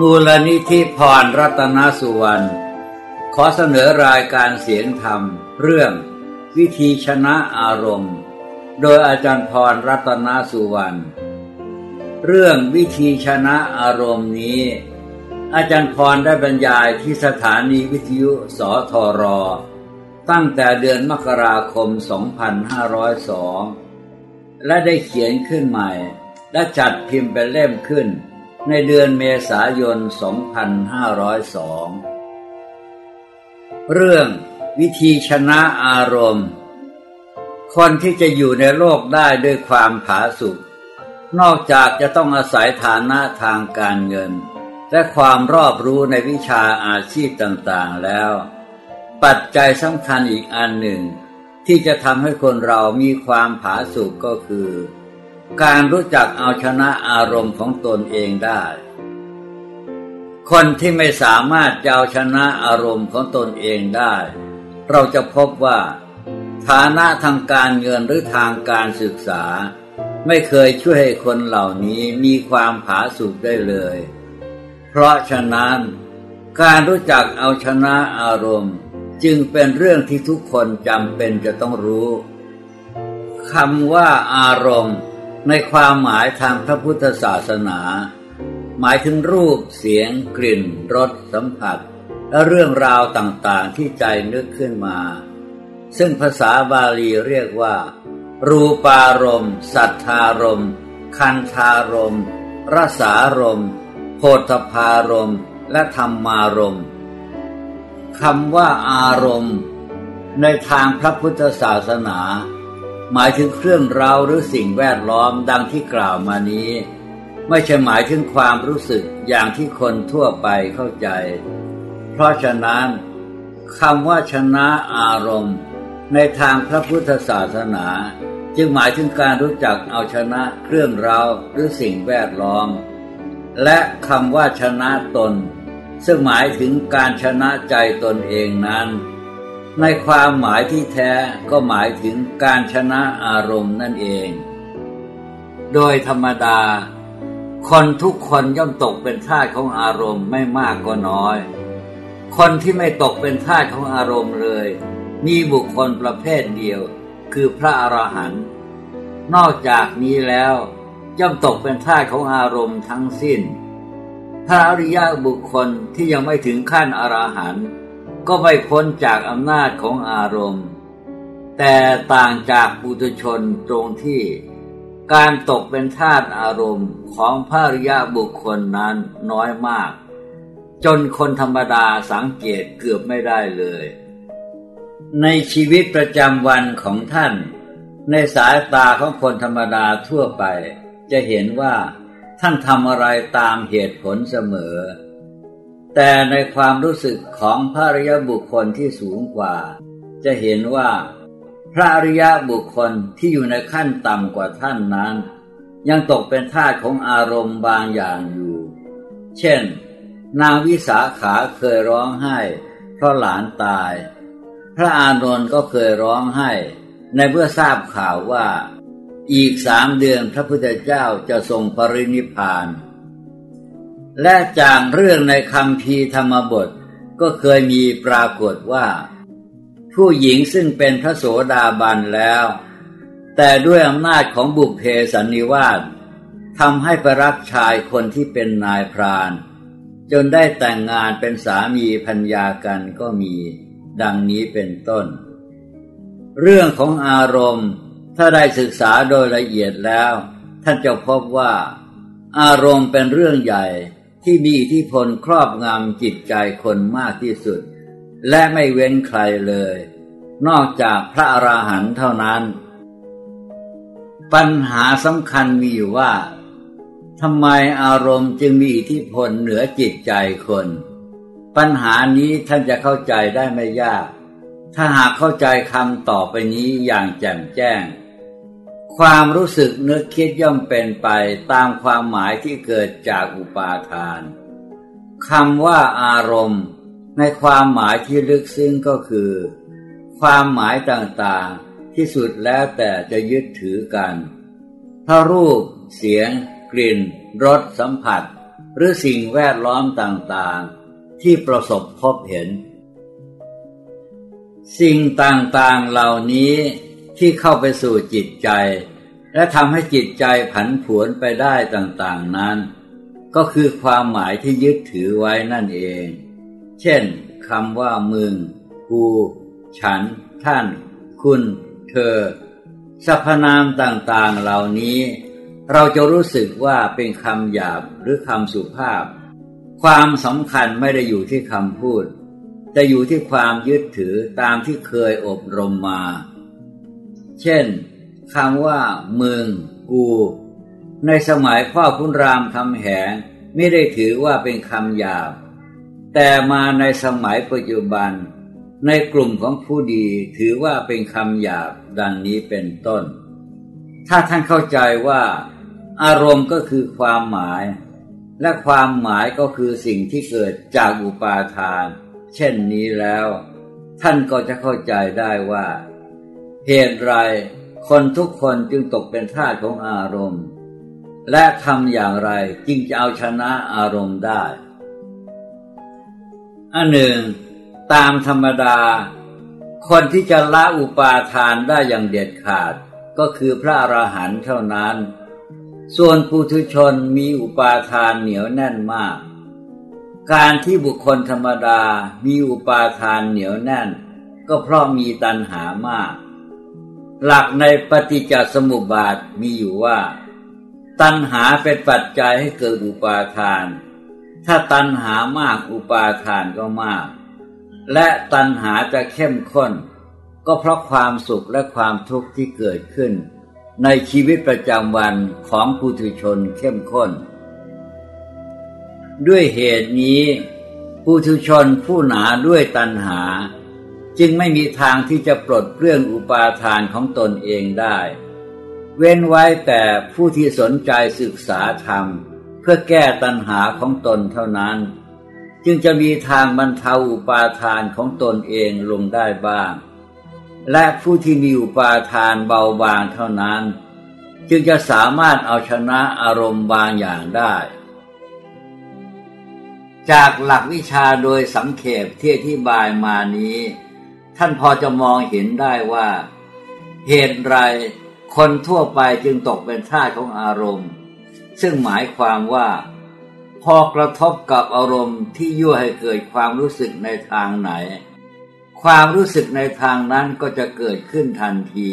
มูลนิธิพรรัตนสุวรรณ ขอเสนอรายการเสียงธรรม เรื่อง วิธีชนะอารมณ์ โดยอาจารย์พรรัตนสุวรรณ เรื่องวิธีชนะอารมณ์นี้ อาจารย์พรได้บรรยายที่สถานีวิทยุสทร ตั้งแต่เดือนมกราคม 2502 และได้เขียนขึ้นใหม่ และจัดพิมพ์เป็นเล่มขึ้น ในเดือนเมษายน 2502 เรื่องวิธีชนะอารมณ์ คนที่จะอยู่ในโลกได้ด้วยความผาสุกนอกจากจะต้องอาศัยฐานะทางการเงิน และความรอบรู้ในวิชาอาชีพต่างๆแล้ว ปัจจัยสำคัญอีกอันหนึ่ง ที่จะทำให้คนเรามีความผาสุกก็คือ การรู้จักเอาชนะอารมณ์ของตนเองได้ คนที่ไม่สามารถจะเอาชนะอารมณ์ของตนเองได้ เราจะพบว่า ฐานะทางการเงินหรือทางการศึกษา ไม่เคยช่วยให้คนเหล่านี้มีความผาสุกได้เลย เพราะฉะนั้น การรู้จักเอาชนะอารมณ์จึงเป็นเรื่องที่ทุกคนจำเป็นจะต้องรู้คำว่าอารมณ์ ในความหมายทางพระพุทธศาสนา หมายถึงรูปเสียงกลิ่นรสสัมผัส และเรื่องราวต่างๆที่ใจนึกขึ้นมา ซึ่งภาษาบาลีเรียกว่า รูปารมณ์สัทธารมณ์คันธารมณ์รสารมณ์โพธพารมณ์และธรรมารมณ์คำว่าอารมณ์ ในทางพระพุทธศาสนา หมายถึงเครื่องเราหรือสิ่งแวดล้อมดังที่กล่าวมานี้ ไม่ใช่หมายถึงความรู้สึกอย่างที่คนทั่วไปเข้าใจ เพราะฉะนั้นคำว่าชนะอารมณ์ ในทางพระพุทธศาสนา จึงหมายถึงการรู้จักเอาชนะเครื่องเราหรือสิ่งแวดล้อม และคำว่าชนะตน ซึ่งหมายถึงการชนะใจตนเองนั้น ในความหมายที่แท้ก็หมายถึงการชนะอารมณ์นั่นเอง โดยธรรมดา คนทุกคนย่อมตกเป็นทาสของอารมณ์ไม่มากก็น้อย คนที่ไม่ตกเป็นทาสของอารมณ์เลย มีบุคคลประเภทเดียว คือพระอรหันต์ นอกจากนี้แล้วย่อมตกเป็นทาสของอารมณ์ทั้งสิ้น พระอริยบุคคลที่ยังไม่ถึงขั้นอรหันต์ ก็ไม่พ้นจากอำนาจของอารมณ์ แต่ต่างจากปุถุชนตรงที่การตกเป็นทาสอารมณ์ของพระริยาบุคคลนั้นน้อยมาก จนคนธรรมดาสังเกตเกือบไม่ได้เลย ในชีวิตประจำวันของท่าน ในสายตาของคนธรรมดาทั่วไป จะเห็นว่าท่านทำอะไรตามเหตุผลเสมอ แต่ในความรู้สึกของพระอริยบุคคลที่สูงกว่า จะเห็นว่า พระอริยบุคคลที่อยู่ในขั้นต่ำกว่าท่านนั้น ยังตกเป็นทาสของอารมณ์บางอย่างอยู่ เช่น นางวิสาขาเคยร้องไห้ เพราะหลานตาย พระอานนท์ก็เคยร้องไห้ ในเมื่อทราบข่าวว่า อีกสามเดือนพระพุทธเจ้าจะทรงปรินิพาน และจากเรื่องในคำพีธรรมบทก็เคยมีปรากฏว่า ผู้หญิงซึ่งเป็นพระโสดาบันแล้ว แต่ด้วยอำนาจของบุพเพสันนิวาสทำให้ไปรักชายคนที่เป็นนายพราน จนได้แต่งงานเป็นสามีพัญญากันก็มีดังนี้เป็นต้น เรื่องของอารมณ์ถ้าได้ศึกษาโดยละเอียดแล้ว ท่านจะพบว่า อารมณ์เป็นเรื่องใหญ่ ที่มีอิทธิพลครอบงำจิตใจคนมากที่สุด และไม่เว้นใครเลย นอกจากพระอราหันต์เท่านั้น ปัญหาสำคัญมีอยู่ว่าทำไมอารมณ์จึงมีอิทธิพลเหนือจิตใจคน ปัญหานี้ท่านจะเข้าใจได้ไม่ยาก ถ้าหากเข้าใจคำต่อไปนี้อย่างแจ่มแจ้ง ความรู้สึกนึกคิดย่อมเป็นไปตามความหมายที่เกิดจากอุปาทานคำว่าอารมณ์ ในความหมายที่ลึกซึ้งก็คือ ความหมายต่างๆที่สุดแล้วแต่จะยึดถือกัน ถ้ารูป เสียง กลิ่นรสสัมผัส หรือสิ่งแวดล้อมต่างๆ ที่ประสบพบเห็น สิ่งต่างๆเหล่านี้ ที่เข้าไปสู่จิตใจ และทำให้จิตใจผันผวนไปได้ต่างๆนั้น ก็คือความหมายที่ยึดถือไว้นั่นเอง เช่นคำว่ามึง กู ฉัน ท่าน คุณ เธอสรรพนามต่างๆเหล่านี้ เราจะรู้สึกว่าเป็นคำหยาบหรือคำสุภาพ ความสำคัญไม่ได้อยู่ที่คำพูด แต่อยู่ที่ความยึดถือตามที่เคยอบรมมา เช่นคำว่า มึง กู ในสมัยพ่อคุณรามคำแหงไม่ได้ถือว่าเป็นคำหยาบ แต่มาในสมัยปัจจุบัน ในกลุ่มของผู้ดีถือว่าเป็นคำหยาบดังนี้เป็นต้น ถ้าท่านเข้าใจว่า อารมณ์ก็คือความหมาย และความหมายก็คือสิ่งที่เกิดจากอุปาทาน เช่นนี้แล้ว ท่านก็จะเข้าใจได้ว่า เหตุไรคนทุกคนจึงตกเป็นทาสของอารมณ์ และทำอย่างไรจึงจะเอาชนะอารมณ์ได้ อันหนึ่ง ตามธรรมดา คนที่จะละอุปาทานได้อย่างเด็ดขาดก็คือพระอรหันต์เท่านั้น ส่วนปุถุชนมีอุปาทานเหนียวแน่นมาก การที่บุคคลธรรมดามีอุปาทานเหนียวแน่น ก็เพราะมีตัณหามาก หลักในปฏิจจสมุปบาทมีอยู่ว่า ตัณหาเป็นปัจจัยให้เกิดอุปาทาน ถ้าตัณหามากอุปาทานก็มาก และตัณหาจะเข้มข้น ก็เพราะความสุขและความทุกข์ที่เกิดขึ้น ในชีวิตประจำวันของปุถุชนเข้มข้น ด้วยเหตุนี้ปุถุชนผู้หนาด้วยตัณหา จึงไม่มีทางที่จะปลดเรื่องอุปาทานของตนเองได้ เว้นไว้แต่ผู้ที่สนใจศึกษาธรรม เพื่อแก้ตัณหาของตนเท่านั้น จึงจะมีทางบรรเทาอุปาทานของตนเองลงได้บ้าง และผู้ที่มีอุปาทานเบาบางเท่านั้น จึงจะสามารถเอาชนะอารมณ์บางอย่างได้จากหลักวิชาโดยสังเขปที่อธิบายมานี้ ท่านพอจะมองเห็นได้ว่า เหตุไรคนทั่วไปจึงตกเป็นท่าของอารมณ์ ซึ่งหมายความว่า พอกระทบกับอารมณ์ที่ยั่วให้เกิดความรู้สึกในทางไหน ความรู้สึกในทางนั้นก็จะเกิดขึ้นทันที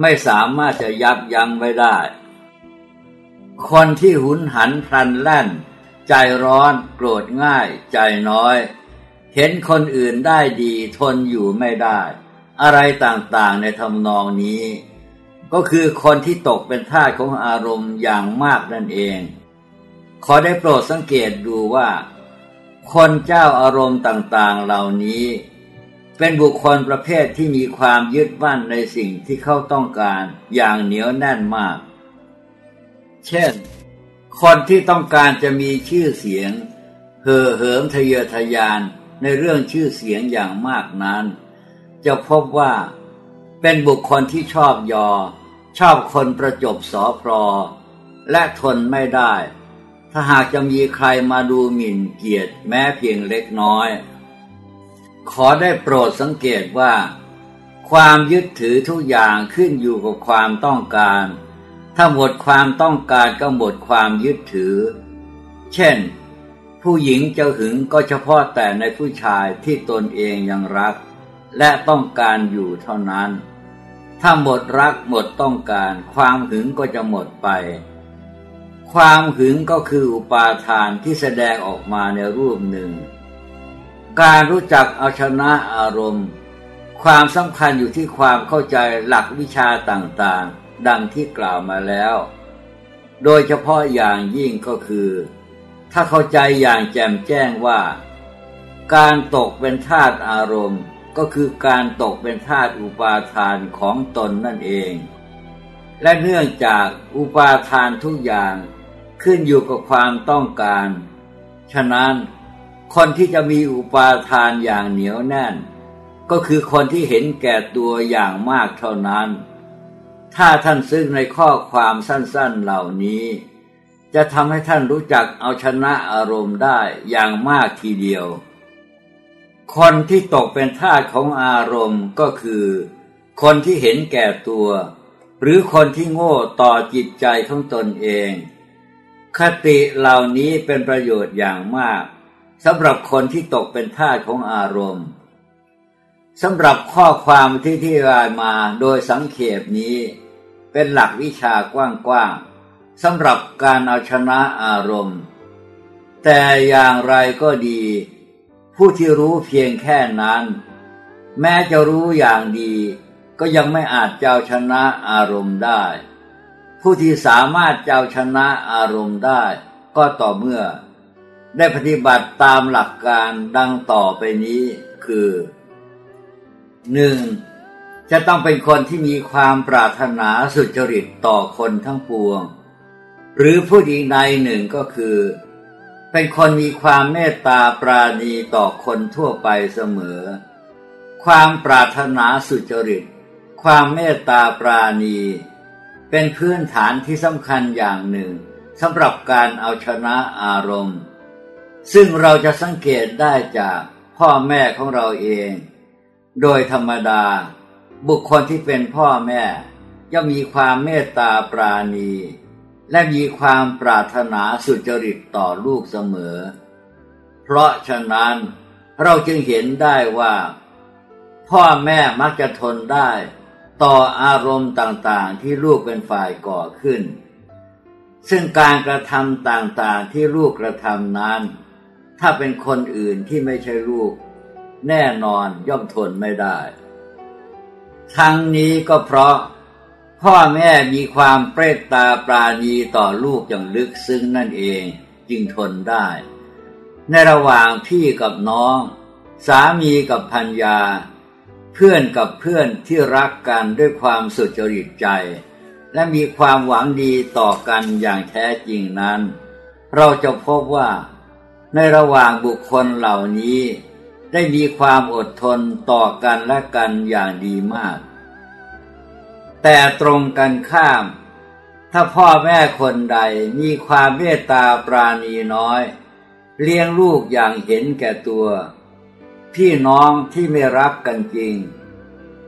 ไม่สามารถจะยับยั้งไว้ได้ คนที่หุนหันพลันแล่น ใจร้อนโกรธง่าย ใจน้อย เห็นคนอื่นได้ดีทนอยู่ไม่ได้ อะไรต่างๆในทำนองนี้ ก็คือคนที่ตกเป็นท่าของอารมณ์อย่างมากนั่นเอง ขอได้โปรดสังเกตดูว่า คนเจ้าอารมณ์ต่างๆเหล่านี้ เป็นบุคคลประเภทที่มีความยึดมั่นในสิ่งที่เขาต้องการอย่างเหนียวแน่นมาก เช่น คนที่ต้องการจะมีชื่อเสียงเห่อเหิมทะเยอทะยาน ในเรื่องชื่อเสียงอย่างมากนั้น จะพบว่าเป็นบุคคลที่ชอบยอ ชอบคนประจบสอพรอและทนไม่ได้ ถ้าหากจะมีใครมาดูหมิ่นเกียรติแม้เพียงเล็กน้อย ขอได้โปรดสังเกตว่า ความยึดถือทุกอย่างขึ้นอยู่กับความต้องการ ถ้าหมดความต้องการก็หมดความยึดถือ เช่น ผู้หญิงจะหึงก็เฉพาะแต่ในผู้ชายที่ตนเองยังรัก และต้องการอยู่เท่านั้น ถ้าหมดรักหมดต้องการ ความหึงก็จะหมดไป ความหึงก็คืออุปาทานที่แสดงออกมาในรูปหนึ่ง การรู้จักเอาชนะอารมณ์ ความสำคัญอยู่ที่ความเข้าใจหลักวิชาต่างๆ ดังที่กล่าวมาแล้ว โดยเฉพาะอย่างยิ่งก็คือ ถ้าเข้าใจอย่างแจ่มแจ้งว่า การตกเป็นธาตุอารมณ์ ก็คือการตกเป็นธาตุอุปาทานของตนนั่นเอง และเนื่องจากอุปาทานทุกอย่างขึ้นอยู่กับความต้องการ ฉะนั้นคนที่จะมีอุปาทานอย่างเหนียวแน่น ก็คือคนที่เห็นแก่ตัวอย่างมากเท่านั้น ถ้าท่านซึ่งในข้อความสั้นๆเหล่านี้ จะทำให้ท่านรู้จักเอาชนะอารมณ์ได้อย่างมากทีเดียว คนที่ตกเป็นทาสของอารมณ์ก็คือ คนที่เห็นแก่ตัว หรือคนที่โง่ต่อจิตใจของตนเอง คติเหล่านี้เป็นประโยชน์อย่างมากสำหรับคนที่ตกเป็นทาสของอารมณ์สำหรับข้อความที่ที่รายมาโดยสังเขปนี้ เป็นหลักวิชากว้างๆ สำหรับการเอาชนะอารมณ์ แต่อย่างไรก็ดี ผู้ที่รู้เพียงแค่นั้น แม้จะรู้อย่างดี ก็ยังไม่อาจเจ้าชนะอารมณ์ได้ ผู้ที่สามารถเจ้าชนะอารมณ์ได้ ก็ต่อเมื่อ ได้ปฏิบัติตามหลักการดังต่อไปนี้คือหนึ่งจะต้องเป็นคนที่มีความปรารถนาสุจริตต่อคนทั้งปวง หรือผู้อีกในหนึ่งก็คือ เป็นคนมีความเมตตาปราณีต่อคนทั่วไปเสมอ ความปรารถนาสุจริต ความเมตตาปราณี เป็นพื้นฐานที่สำคัญอย่างหนึ่งสำหรับการเอาชนะอารมณ์ ซึ่งเราจะสังเกตได้จากพ่อแม่ของเราเอง โดยธรรมดา บุคคลที่เป็นพ่อแม่ย่อมมีความเมตตาปราณี และมีความปรารถนาสุจริตต่อลูกเสมอ เพราะฉะนั้นเราจึงเห็นได้ว่า พ่อแม่มักจะทนได้ ต่ออารมณ์ต่างๆที่ลูกเป็นฝ่ายก่อขึ้น ซึ่งการกระทำต่างๆที่ลูกกระทำนั้น ถ้าเป็นคนอื่นที่ไม่ใช่ลูก แน่นอนย่อมทนไม่ได้ ทั้งนี้ก็เพราะ พ่อแม่มีความเปรตตาปราณีต่อลูกอย่างลึกซึ้งนั่นเองจึงทนได้ ในระหว่างพี่กับน้อง สามีกับพัญญา เพื่อนกับเพื่อนที่รักกันด้วยความสุจริตใจ และมีความหวังดีต่อกันอย่างแท้จริงนั้น เราจะพบว่า ในระหว่างบุคคลเหล่านี้ ได้มีความอดทนต่อกันและกันอย่างดีมาก แต่ตรงกันข้าม ถ้าพ่อแม่คนใดมีความเมตตาปราณีน้อย เลี้ยงลูกอย่างเห็นแก่ตัว พี่น้องที่ไม่รักกันจริง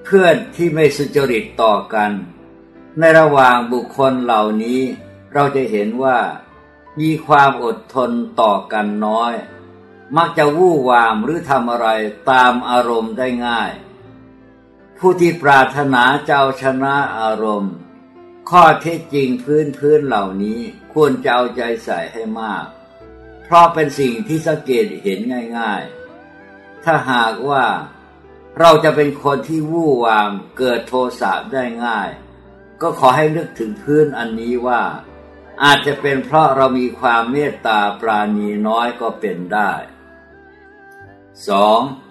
เพื่อนที่ไม่สุจริตต่อกัน ในระหว่างบุคคลเหล่านี้เราจะเห็นว่า มีความอดทนต่อกันน้อย มักจะวู่วามหรือทำอะไรตามอารมณ์ได้ง่าย ผู้ที่ปรารถนาเจ้าชนะอารมณ์ ข้อเท็จจริงพื้นพื้นเหล่านี้ควรจะเอาใจใส่ให้มาก เพราะเป็นสิ่งที่สังเกตเห็นง่ายๆ ถ้าหากว่าเราจะเป็นคนที่วู่วามเกิดโทสะได้ง่าย ก็ขอให้นึกถึงพื้นอันนี้ว่า อาจจะเป็นเพราะเรามีความเมตตาปราณีน้อยก็เป็นได้ 2.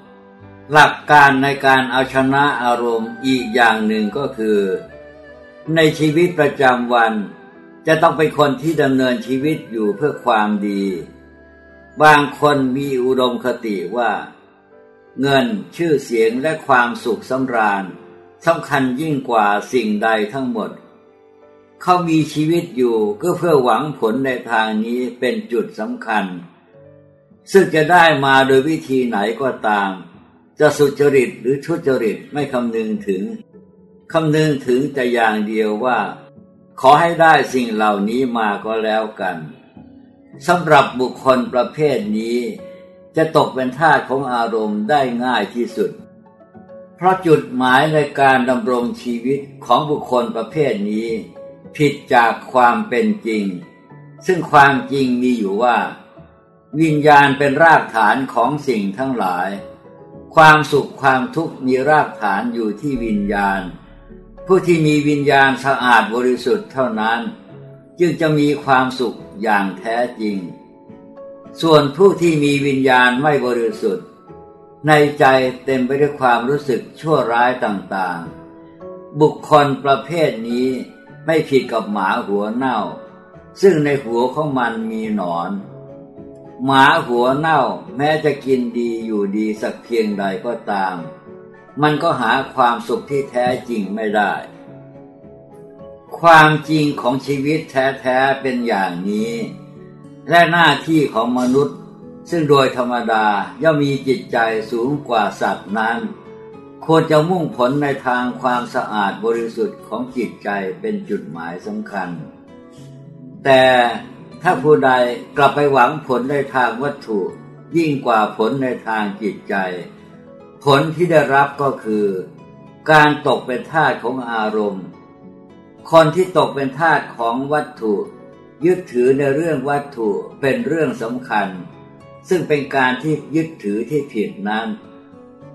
หลักการในการเอาชนะอารมณ์อีกอย่างหนึ่งก็คือ ในชีวิตประจำวัน จะต้องเป็นคนที่ดำเนินชีวิตอยู่เพื่อความดี บางคนมีอุดมคติว่า เงินชื่อเสียงและความสุขสำราญสำคัญยิ่งกว่าสิ่งใดทั้งหมด เขามีชีวิตอยู่ก็เพื่อหวังผลในทางนี้เป็นจุดสำคัญ ซึ่งจะได้มาโดยวิธีไหนก็ตาม จะสุจริตหรือทุจริตไม่คำนึงถึงคำนึงถึงแต่อย่างเดียวว่า ขอให้ได้สิ่งเหล่านี้มาก็แล้วกันสำหรับบุคคลประเภทนี้ จะตกเป็นทาสของอารมณ์ได้ง่ายที่สุด เพราะจุดหมายในการดำรงชีวิตของบุคคลประเภทนี้ ผิดจากความเป็นจริง ซึ่งความจริงมีอยู่ว่า วิญญาณเป็นรากฐานของสิ่งทั้งหลาย ความสุขความทุกข์มีรากฐานอยู่ที่วิญญาณ ผู้ที่มีวิญญาณสะอาดบริสุทธิ์เท่านั้น จึงจะมีความสุขอย่างแท้จริง ส่วนผู้ที่มีวิญญาณไม่บริสุทธิ์ ในใจเต็มไปด้วยความรู้สึกชั่วร้ายต่างๆ บุคคลประเภทนี้ไม่ผิดกับหมาหัวเน่า ซึ่งในหัวของมันมีหนอน หมาหัวเน่าแม้จะกินดีอยู่ดีสักเพียงใดก็ตาม มันก็หาความสุขที่แท้จริงไม่ได้ ความจริงของชีวิตแท้ๆเป็นอย่างนี้ และหน้าที่ของมนุษย์ ซึ่งโดยธรรมดาย่อมมีจิตใจสูงกว่าสัตว์นั้น ควรจะมุ่งผลในทางความสะอาดบริสุทธิ์ของจิตใจเป็นจุดหมายสำคัญ แต่ ถ้าผู้ใดกลับไปหวังผลในทางวัตถุ ยิ่งกว่าผลในทางจิตใจ ผลที่ได้รับก็คือ การตกเป็นทาสของอารมณ์ คนที่ตกเป็นทาสของวัตถุ ยึดถือในเรื่องวัตถุเป็นเรื่องสำคัญ ซึ่งเป็นการที่ยึดถือที่ผิดนั้น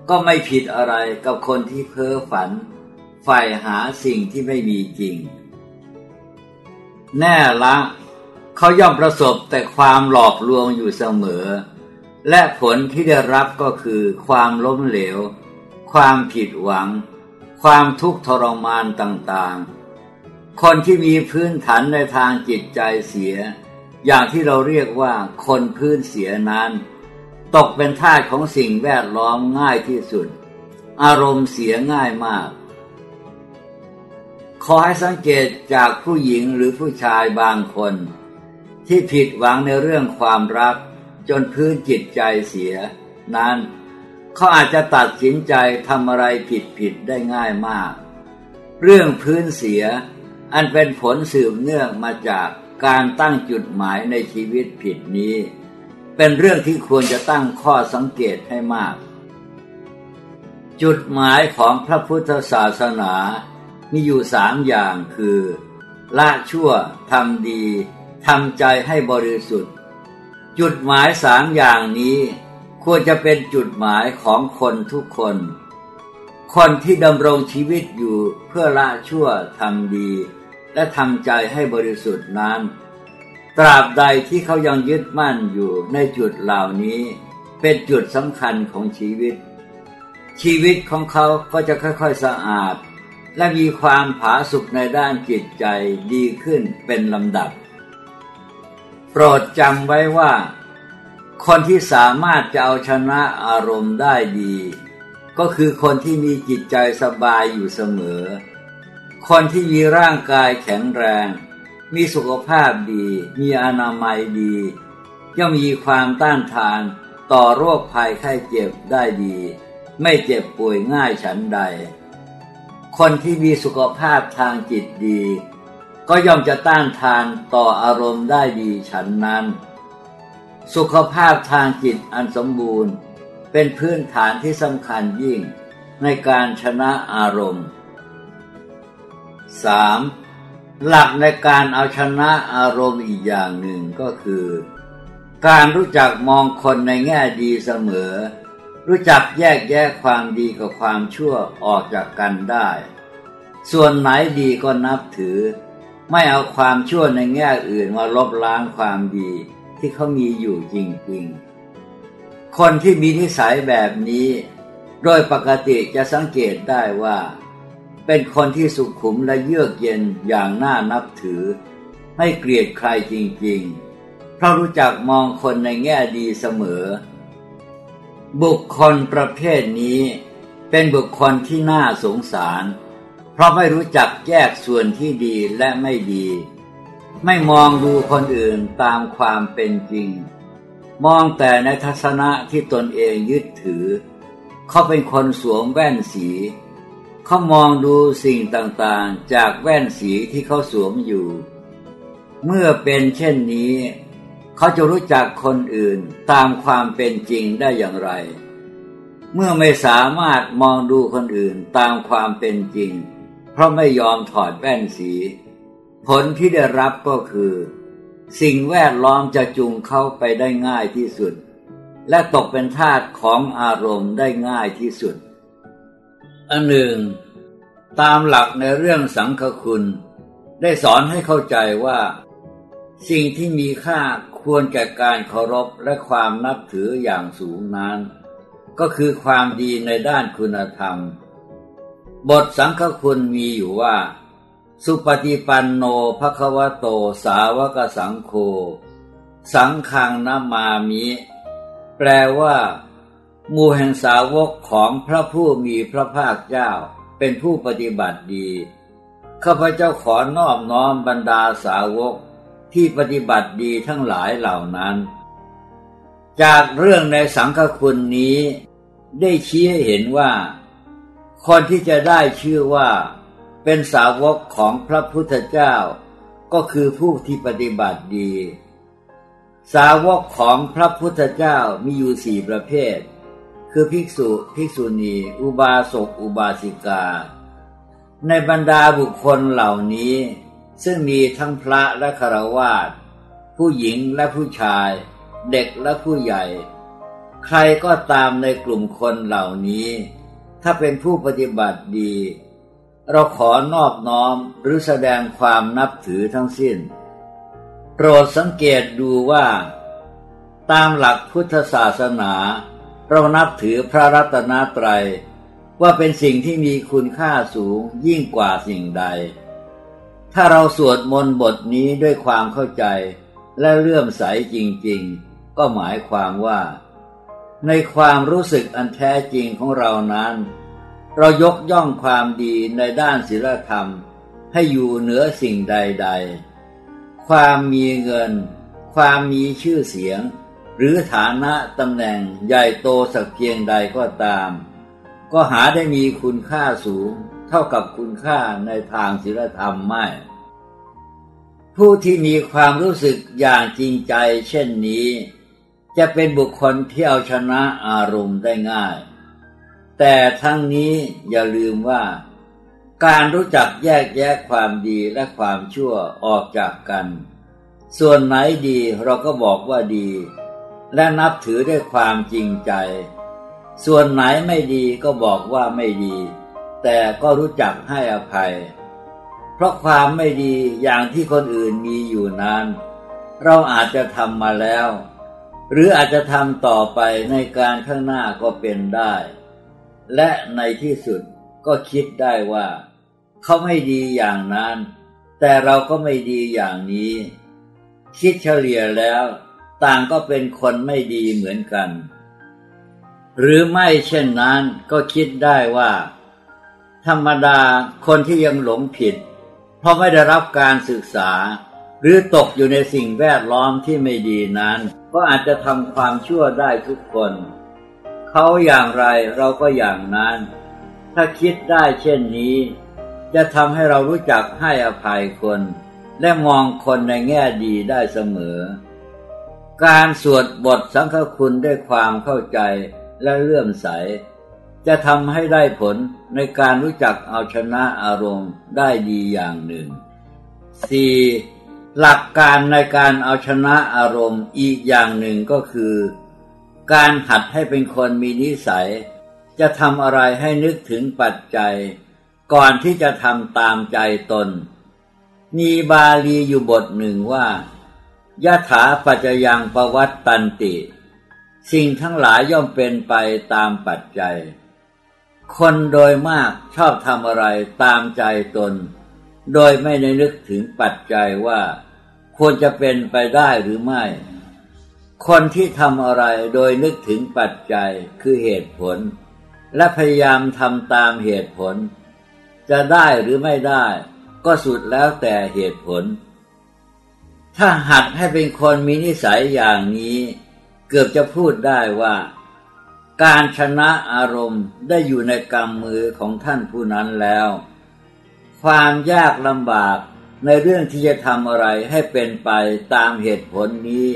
ก็ไม่ผิดอะไรกับคนที่เพ้อฝันใฝ่หาสิ่งที่ไม่มีจริง แน่ละ เขาย่อมประสบแต่ความหลอกลวงอยู่เสมอ และผลที่ได้รับก็คือความล้มเหลว ความผิดหวัง ความทุกข์ทรมานต่างๆ คนที่มีพื้นฐานในทางจิตใจเสีย อย่างที่เราเรียกว่าคนพื้นเสียนั้น ตกเป็นท่าของสิ่งแวดล้อมง่ายที่สุด อารมณ์เสียง่ายมากขอให้สังเกตจากผู้หญิงหรือผู้ชายบางคน ที่ผิดหวังในเรื่องความรัก จนพื้นจิตใจเสีย นั้นเขาอาจจะตัดสินใจทำอะไรผิดผิดได้ง่ายมาก เรื่องพื้นเสีย อันเป็นผลสืบเนื่องมาจากการตั้งจุดหมายในชีวิตผิดนี้ เป็นเรื่องที่ควรจะตั้งข้อสังเกตให้มาก จุดหมายของพระพุทธศาสนามีอยู่สามอย่างคือ ละชั่วทำดี ทำใจให้บริสุทธิ์ จุดหมายสามอย่างนี้ ควรจะเป็นจุดหมายของคนทุกคน คนที่ดำรงชีวิตอยู่เพื่อละชั่วทำดี และทำใจให้บริสุทธิ์นั้น ตราบใดที่เขายังยึดมั่นอยู่ในจุดเหล่านี้ เป็นจุดสำคัญของชีวิต ชีวิตของเขาก็จะค่อยๆสะอาด และมีความผาสุกในด้านจิตใจดีขึ้นเป็นลำดับ โปรดจำไว้ว่า คนที่สามารถจะเอาชนะอารมณ์ได้ดี ก็คือคนที่มีจิตใจสบายอยู่เสมอ คนที่มีร่างกายแข็งแรง มีสุขภาพดี มีอนามัยดี ย่อมมีความต้านทานต่อโรคภัยไข้เจ็บได้ดี ไม่เจ็บป่วยง่ายฉันใด คนที่มีสุขภาพทางจิตดี ก็ย่อมจะต้านทานต่ออารมณ์ได้ดีฉันนั้น สุขภาพทางจิตอันสมบูรณ์ เป็นพื้นฐานที่สำคัญยิ่งในการชนะอารมณ์ 3. หลักในการเอาชนะอารมณ์อีกอย่างหนึ่งก็คือ การรู้จักมองคนในแง่ดีเสมอ รู้จักแยกแยะความดีกับความชั่วออกจากกันได้ ส่วนไหนดีก็นับถือ ไม่เอาความชั่วในแง่อื่นมาลบล้างความดีที่เขามีอยู่จริงๆ คนที่มีนิสัยแบบนี้ โดยปกติจะสังเกตได้ว่า เป็นคนที่สุขุมและเยือกเย็นอย่างน่านับถือไม่เกลียดใครจริงๆ เพราะรู้จักมองคนในแง่ดีเสมอ บุคคลประเภทนี้เป็นบุคคลที่น่าสงสารเเพราะไม่รู้จักแยกส่วนที่ดีและไม่ดี ไม่มองดูคนอื่นตามความเป็นจริง มองแต่ในทัศนะที่ตนเองยึดถือ เขาเป็นคนสวมแว่นสี เขามองดูสิ่งต่างๆ จากแว่นสีที่เขาสวมอยู่ เมื่อเป็นเช่นนี้ เขาจะรู้จักคนอื่นตามความเป็นจริงได้อย่างไร เมื่อไม่สามารถมองดูคนอื่นตามความเป็นจริง เพราะไม่ยอมถอดแว่นสี ผลที่ได้รับก็คือ สิ่งแวดล้อมจะจูงเขาไปได้ง่ายที่สุด และตกเป็นทาสของอารมณ์ได้ง่ายที่สุด อันหนึ่ง ตามหลักในเรื่องสังฆคุณ ได้สอนให้เข้าใจว่า สิ่งที่มีค่าควรแก่การเคารพและความนับถืออย่างสูงนั้น ก็คือความดีในด้านคุณธรรม บทสังฆคุณมีอยู่ว่า สุปฏิปันโนภควโตสาวกสังโฆสังขังนามามิ แปลว่าหมู่แห่งสาวกของพระผู้มีพระภาคเจ้าเป็นผู้ปฏิบัติดี ข้าพเจ้าขอนอบน้อมบรรดาสาวกที่ปฏิบัติดีทั้งหลายเหล่านั้น จากเรื่องในสังฆคุณนี้ ได้ชี้ให้เห็นว่า คนที่จะได้ชื่อว่า เป็นสาวกของพระพุทธเจ้า ก็คือผู้ที่ปฏิบัติดี สาวกของพระพุทธเจ้ามีอยู่สี่ประเภท คือภิกษุ ภิกษุณี อุบาสก อุบาสิกา ในบรรดาบุคคลเหล่านี้ ซึ่งมีทั้งพระและคารวาสผู้หญิงและผู้ชาย เด็กและผู้ใหญ่ ใครก็ตามในกลุ่มคนเหล่านี้ ถ้าเป็นผู้ปฏิบัติดี เราขอนอบน้อมหรือแสดงความนับถือทั้งสิ้น โปรดสังเกตดูว่า ตามหลักพุทธศาสนา เรานับถือพระรัตนตรัย ว่าเป็นสิ่งที่มีคุณค่าสูงยิ่งกว่าสิ่งใด ถ้าเราสวดมนต์บทนี้ด้วยความเข้าใจและเลื่อมใสจริง ๆ ก็หมายความว่า ในความรู้สึกอันแท้จริงของเรานั้น เรายกย่องความดีในด้านศีลธรรม ให้อยู่เหนือสิ่งใด ๆ ความมีเงิน ความมีชื่อเสียง หรือฐานะตำแหน่งใหญ่โตสักเพียงใดก็ตาม ก็หาได้มีคุณค่าสูง เท่ากับคุณค่าในทางศีลธรรมไม่ ผู้ที่มีความรู้สึกอย่างจริงใจเช่นนี้ จะเป็นบุคคลที่เอาชนะอารมณ์ได้ง่าย แต่ทั้งนี้อย่าลืมว่า การรู้จักแยกแยะความดีและความชั่วออกจากกัน ส่วนไหนดีเราก็บอกว่าดี และนับถือด้วยความจริงใจ ส่วนไหนไม่ดีก็บอกว่าไม่ดี แต่ก็รู้จักให้อภัย เพราะความไม่ดีอย่างที่คนอื่นมีอยู่นั้น เราอาจจะทำมาแล้ว หรืออาจจะทำต่อไปในการข้างหน้าก็เป็นได้ และในที่สุดก็คิดได้ว่า เขาไม่ดีอย่างนั้น แต่เราก็ไม่ดีอย่างนี้ คิดเฉลี่ยแล้ว ต่างก็เป็นคนไม่ดีเหมือนกัน หรือไม่เช่นนั้นก็คิดได้ว่า ธรรมดาคนที่ยังหลงผิด เพราะไม่ได้รับการศึกษา หรือตกอยู่ในสิ่งแวดล้อมที่ไม่ดีนั้น ก็อาจจะทำความชั่วได้ทุกคน เขาอย่างไรเราก็อย่างนั้น ถ้าคิดได้เช่นนี้ จะทำให้เรารู้จักให้อภัยคน และมองคนในแง่ดีได้เสมอ การสวดบทสังฆคุณด้วยความเข้าใจและเลื่อมใส จะทำให้ได้ผลในการรู้จักเอาชนะอารมณ์ได้ดีอย่างหนึ่ง 4. หลักการในการเอาชนะอารมณ์อีกอย่างหนึ่งก็คือ การหัดให้เป็นคนมีนิสัย จะทำอะไรให้นึกถึงปัจจัย ก่อนที่จะทำตามใจตน มีบาลีอยู่บทหนึ่งว่ายะถาปัจจยังประวัตตันติ สิ่งทั้งหลายย่อมเป็นไปตามปัจจัย คนโดยมากชอบทำอะไรตามใจตน โดยไม่ได้นึกถึงปัจจัยว่าควรจะเป็นไปได้หรือไม่ คนที่ทำอะไรโดยนึกถึงปัจจัยคือเหตุผล และพยายามทำตามเหตุผล จะได้หรือไม่ได้ ก็สุดแล้วแต่เหตุผล ถ้าหัดให้เป็นคนมีนิสัยอย่างนี้ เกือบจะพูดได้ว่า การชนะอารมณ์ได้อยู่ในกำมือของท่านผู้นั้นแล้ว ความยากลำบากในเรื่องที่จะทำอะไรให้เป็นไปตามเหตุผลนี้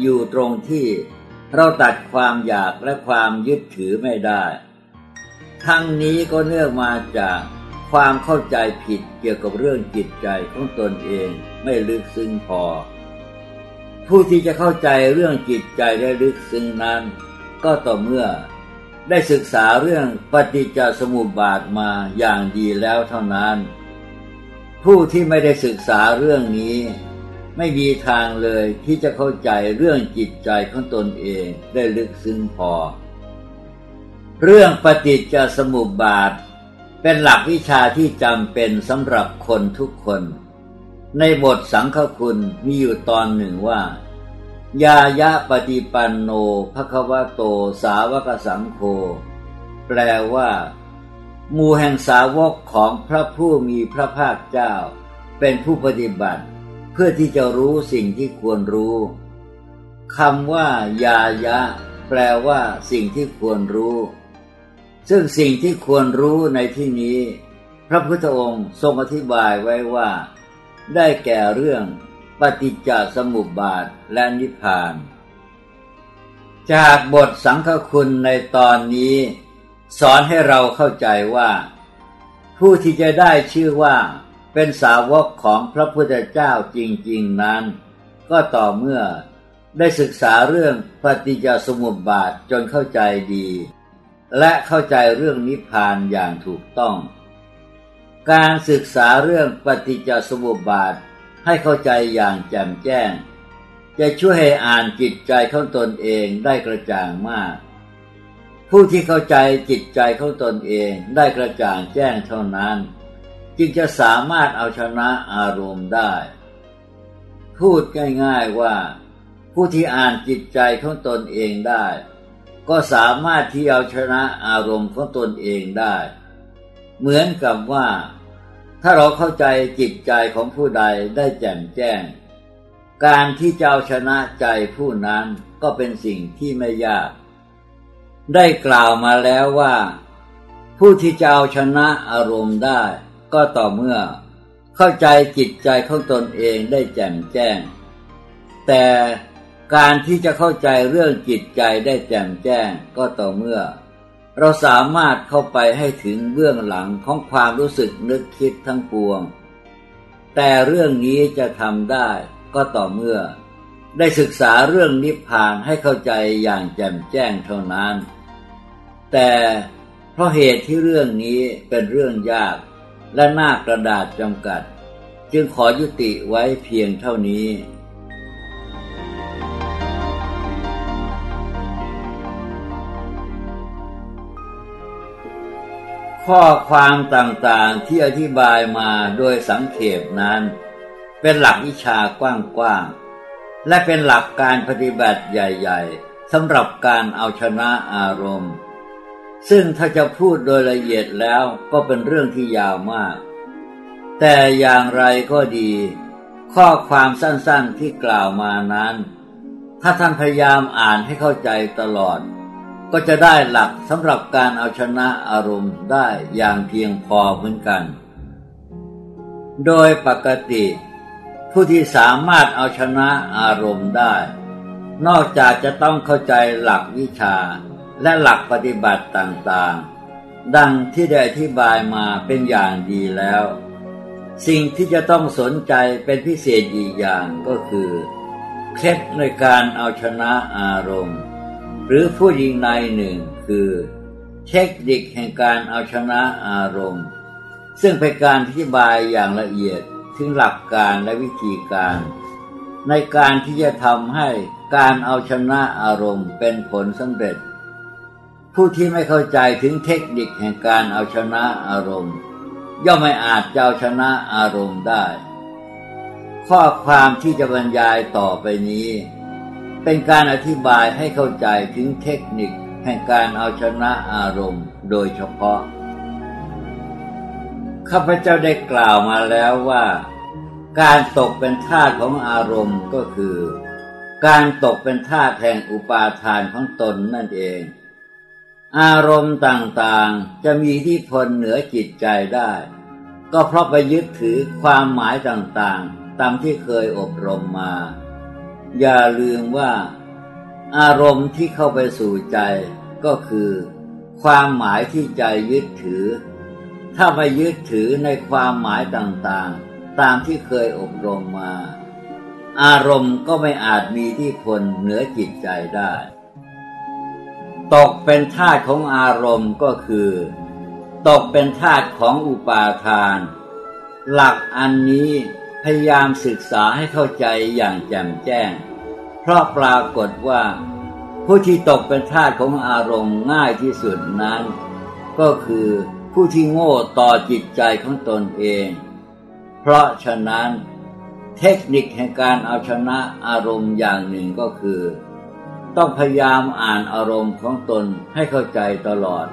อยู่ตรงที่เราตัดความอยากและความยึดถือไม่ได้ ทั้งนี้ก็เนื่องมาจากความเข้าใจผิดเกี่ยวกับเรื่องจิตใจของตนเองไม่ลึกซึ้งพอ ผู้ที่จะเข้าใจเรื่องจิตใจได้ลึกซึ้งนั้น ก็ต่อเมื่อ ได้ศึกษาเรื่องปฏิจจสมุปบาทมาอย่างดีแล้วเท่านั้น ผู้ที่ไม่ได้ศึกษาเรื่องนี้ ไม่มีทางเลยที่จะเข้าใจเรื่องจิตใจของตนเองได้ลึกซึ้งพอ เรื่องปฏิจจสมุปบาท เป็นหลักวิชาที่จำเป็นสำหรับคนทุกคน ในบทสังฆคุณมีอยู่ตอนหนึ่งว่า ยายะปฏิปันโนภควโต สาวกสังโฆแปลว่าหมู่แห่งสาวกของพระผู้มีพระภาคเจ้า เป็นผู้ปฏิบัติ เพื่อที่จะรู้สิ่งที่ควรรู้คำว่ายายะ แปลว่า สิ่งที่ควรรู้ ซึ่งสิ่งที่ควรรู้ในที่นี้ พระพุทธองค์ทรงอธิบายไว้ว่า ได้แก่เรื่อง ปฏิจจสมุปบาทและนิพพาน จากบทสังฆคุณในตอนนี้ สอนให้เราเข้าใจว่า ผู้ที่จะได้ชื่อว่าเป็นสาวกของพระพุทธเจ้าจริง ๆนั้น ก็ต่อเมื่อได้ศึกษาเรื่องปฏิจจสมุปบาทจนเข้าใจดี และเข้าใจเรื่องนิพพานอย่างถูกต้อง การศึกษาเรื่องปฏิจจสมุปบาท ให้เข้าใจอย่างแจ่มแจ้ง จะช่วยให้อ่านจิตใจของตนเองได้กระจ่างมาก ผู้ที่เข้าใจจิตใจของตนเองได้กระจ่างแจ้งเท่านั้น จึงจะสามารถเอาชนะอารมณ์ได้ พูดง่ายๆว่า ผู้ที่อ่านจิตใจของตนเองได้ ก็สามารถที่เอาชนะอารมณ์ของตนเองได้ เหมือนกับว่า ถ้าเราเข้าใจจิตใจของผู้ใดได้แจ่มแจ้ง การที่จะเอาชนะใจผู้นั้นก็เป็นสิ่งที่ไม่ยาก ได้กล่าวมาแล้วว่า ผู้ที่จะเอาชนะอารมณ์ได้ ก็ต่อเมื่อ เข้าใจจิตใจของตนเองได้แจ่มแจ้ง แต่การที่จะเข้าใจเรื่องจิตใจได้แจ่มแจ้งก็ต่อเมื่อ เราสามารถเข้าไปให้ถึงเบื้องหลังของความรู้สึกนึกคิดทั้งปวง แต่เรื่องนี้จะทำได้ก็ต่อเมื่อ ได้ศึกษาเรื่องนิพพานให้เข้าใจอย่างแจ่มแจ้งเท่านั้น แต่เพราะเหตุที่เรื่องนี้เป็นเรื่องยากและหน้ากระดาษจำกัด จึงขอยุติไว้เพียงเท่านี้ ข้อความต่างๆที่อธิบายมาโดยสังเขปนั้น เป็นหลักวิชากว้างๆ และเป็นหลักการปฏิบัติใหญ่ๆสำหรับการเอาชนะอารมณ์ ซึ่งถ้าจะพูดโดยละเอียดแล้วก็เป็นเรื่องที่ยาวมาก แต่อย่างไรก็ดี ข้อความสั้นๆที่กล่าวมานั้น ถ้าท่านพยายามอ่านให้เข้าใจตลอด ก็จะได้หลักสำหรับการเอาชนะอารมณ์ได้อย่างเพียงพอเหมือนกัน โดยปกติ ผู้ที่สามารถเอาชนะอารมณ์ได้ นอกจากจะต้องเข้าใจหลักวิชาและหลักปฏิบัติต่างๆ ดังที่ได้อธิบายมาเป็นอย่างดีแล้ว สิ่งที่จะต้องสนใจเป็นพิเศษอีกอย่างก็คือ เคล็ดในการเอาชนะอารมณ์ หรือผู้ยิงในหนึ่งคือ เทคนิคแห่งการเอาชนะอารมณ์ ซึ่งเป็นการอธิบายอย่างละเอียดถึงหลักการและวิธีการ ในการที่จะทำให้การเอาชนะอารมณ์เป็นผลสำเร็จ ผู้ที่ไม่เข้าใจถึงเทคนิคแห่งการเอาชนะอารมณ์ ย่อมไม่อาจจะเอาชนะอารมณ์ได้ ข้อความที่จะบรรยายต่อไปนี้ เป็นการอธิบายให้เข้าใจถึงเทคนิคแห่งการเอาชนะอารมณ์โดยเฉพาะ ข้าพเจ้าได้กล่าวมาแล้วว่า การตกเป็นทาสของอารมณ์ก็คือ การตกเป็นทาสแห่งอุปาทานของตนนั่นเอง อารมณ์ต่างๆจะมีที่พลเหนือจิตใจได้ ก็เพราะไปยึดถือความหมายต่างๆ ตามที่เคยอบรมมา อย่าลืมว่า อารมณ์ที่เข้าไปสู่ใจก็คือ ความหมายที่ใจยึดถือ ถ้าไปยึดถือในความหมายต่างๆ ตามที่เคยอบรมมา อารมณ์ก็ไม่อาจมีที่พลเหนือจิตใจได้ ตกเป็นธาตุของอารมณ์ก็คือ ตกเป็นธาตุของอุปาทาน หลักอันนี้ พยายามศึกษาให้เข้าใจอย่างแจ่มแจ้ง เพราะปรากฏว่า ผู้ที่ตกเป็นทาสของอารมณ์ง่ายที่สุดนั้น ก็คือผู้ที่โง่ต่อจิตใจของตนเอง เพราะฉะนั้น เทคนิคแห่งการเอาชนะอารมณ์อย่างหนึ่งก็คือ ต้องพยายามอ่านอารมณ์ของตนให้เข้าใจตลอด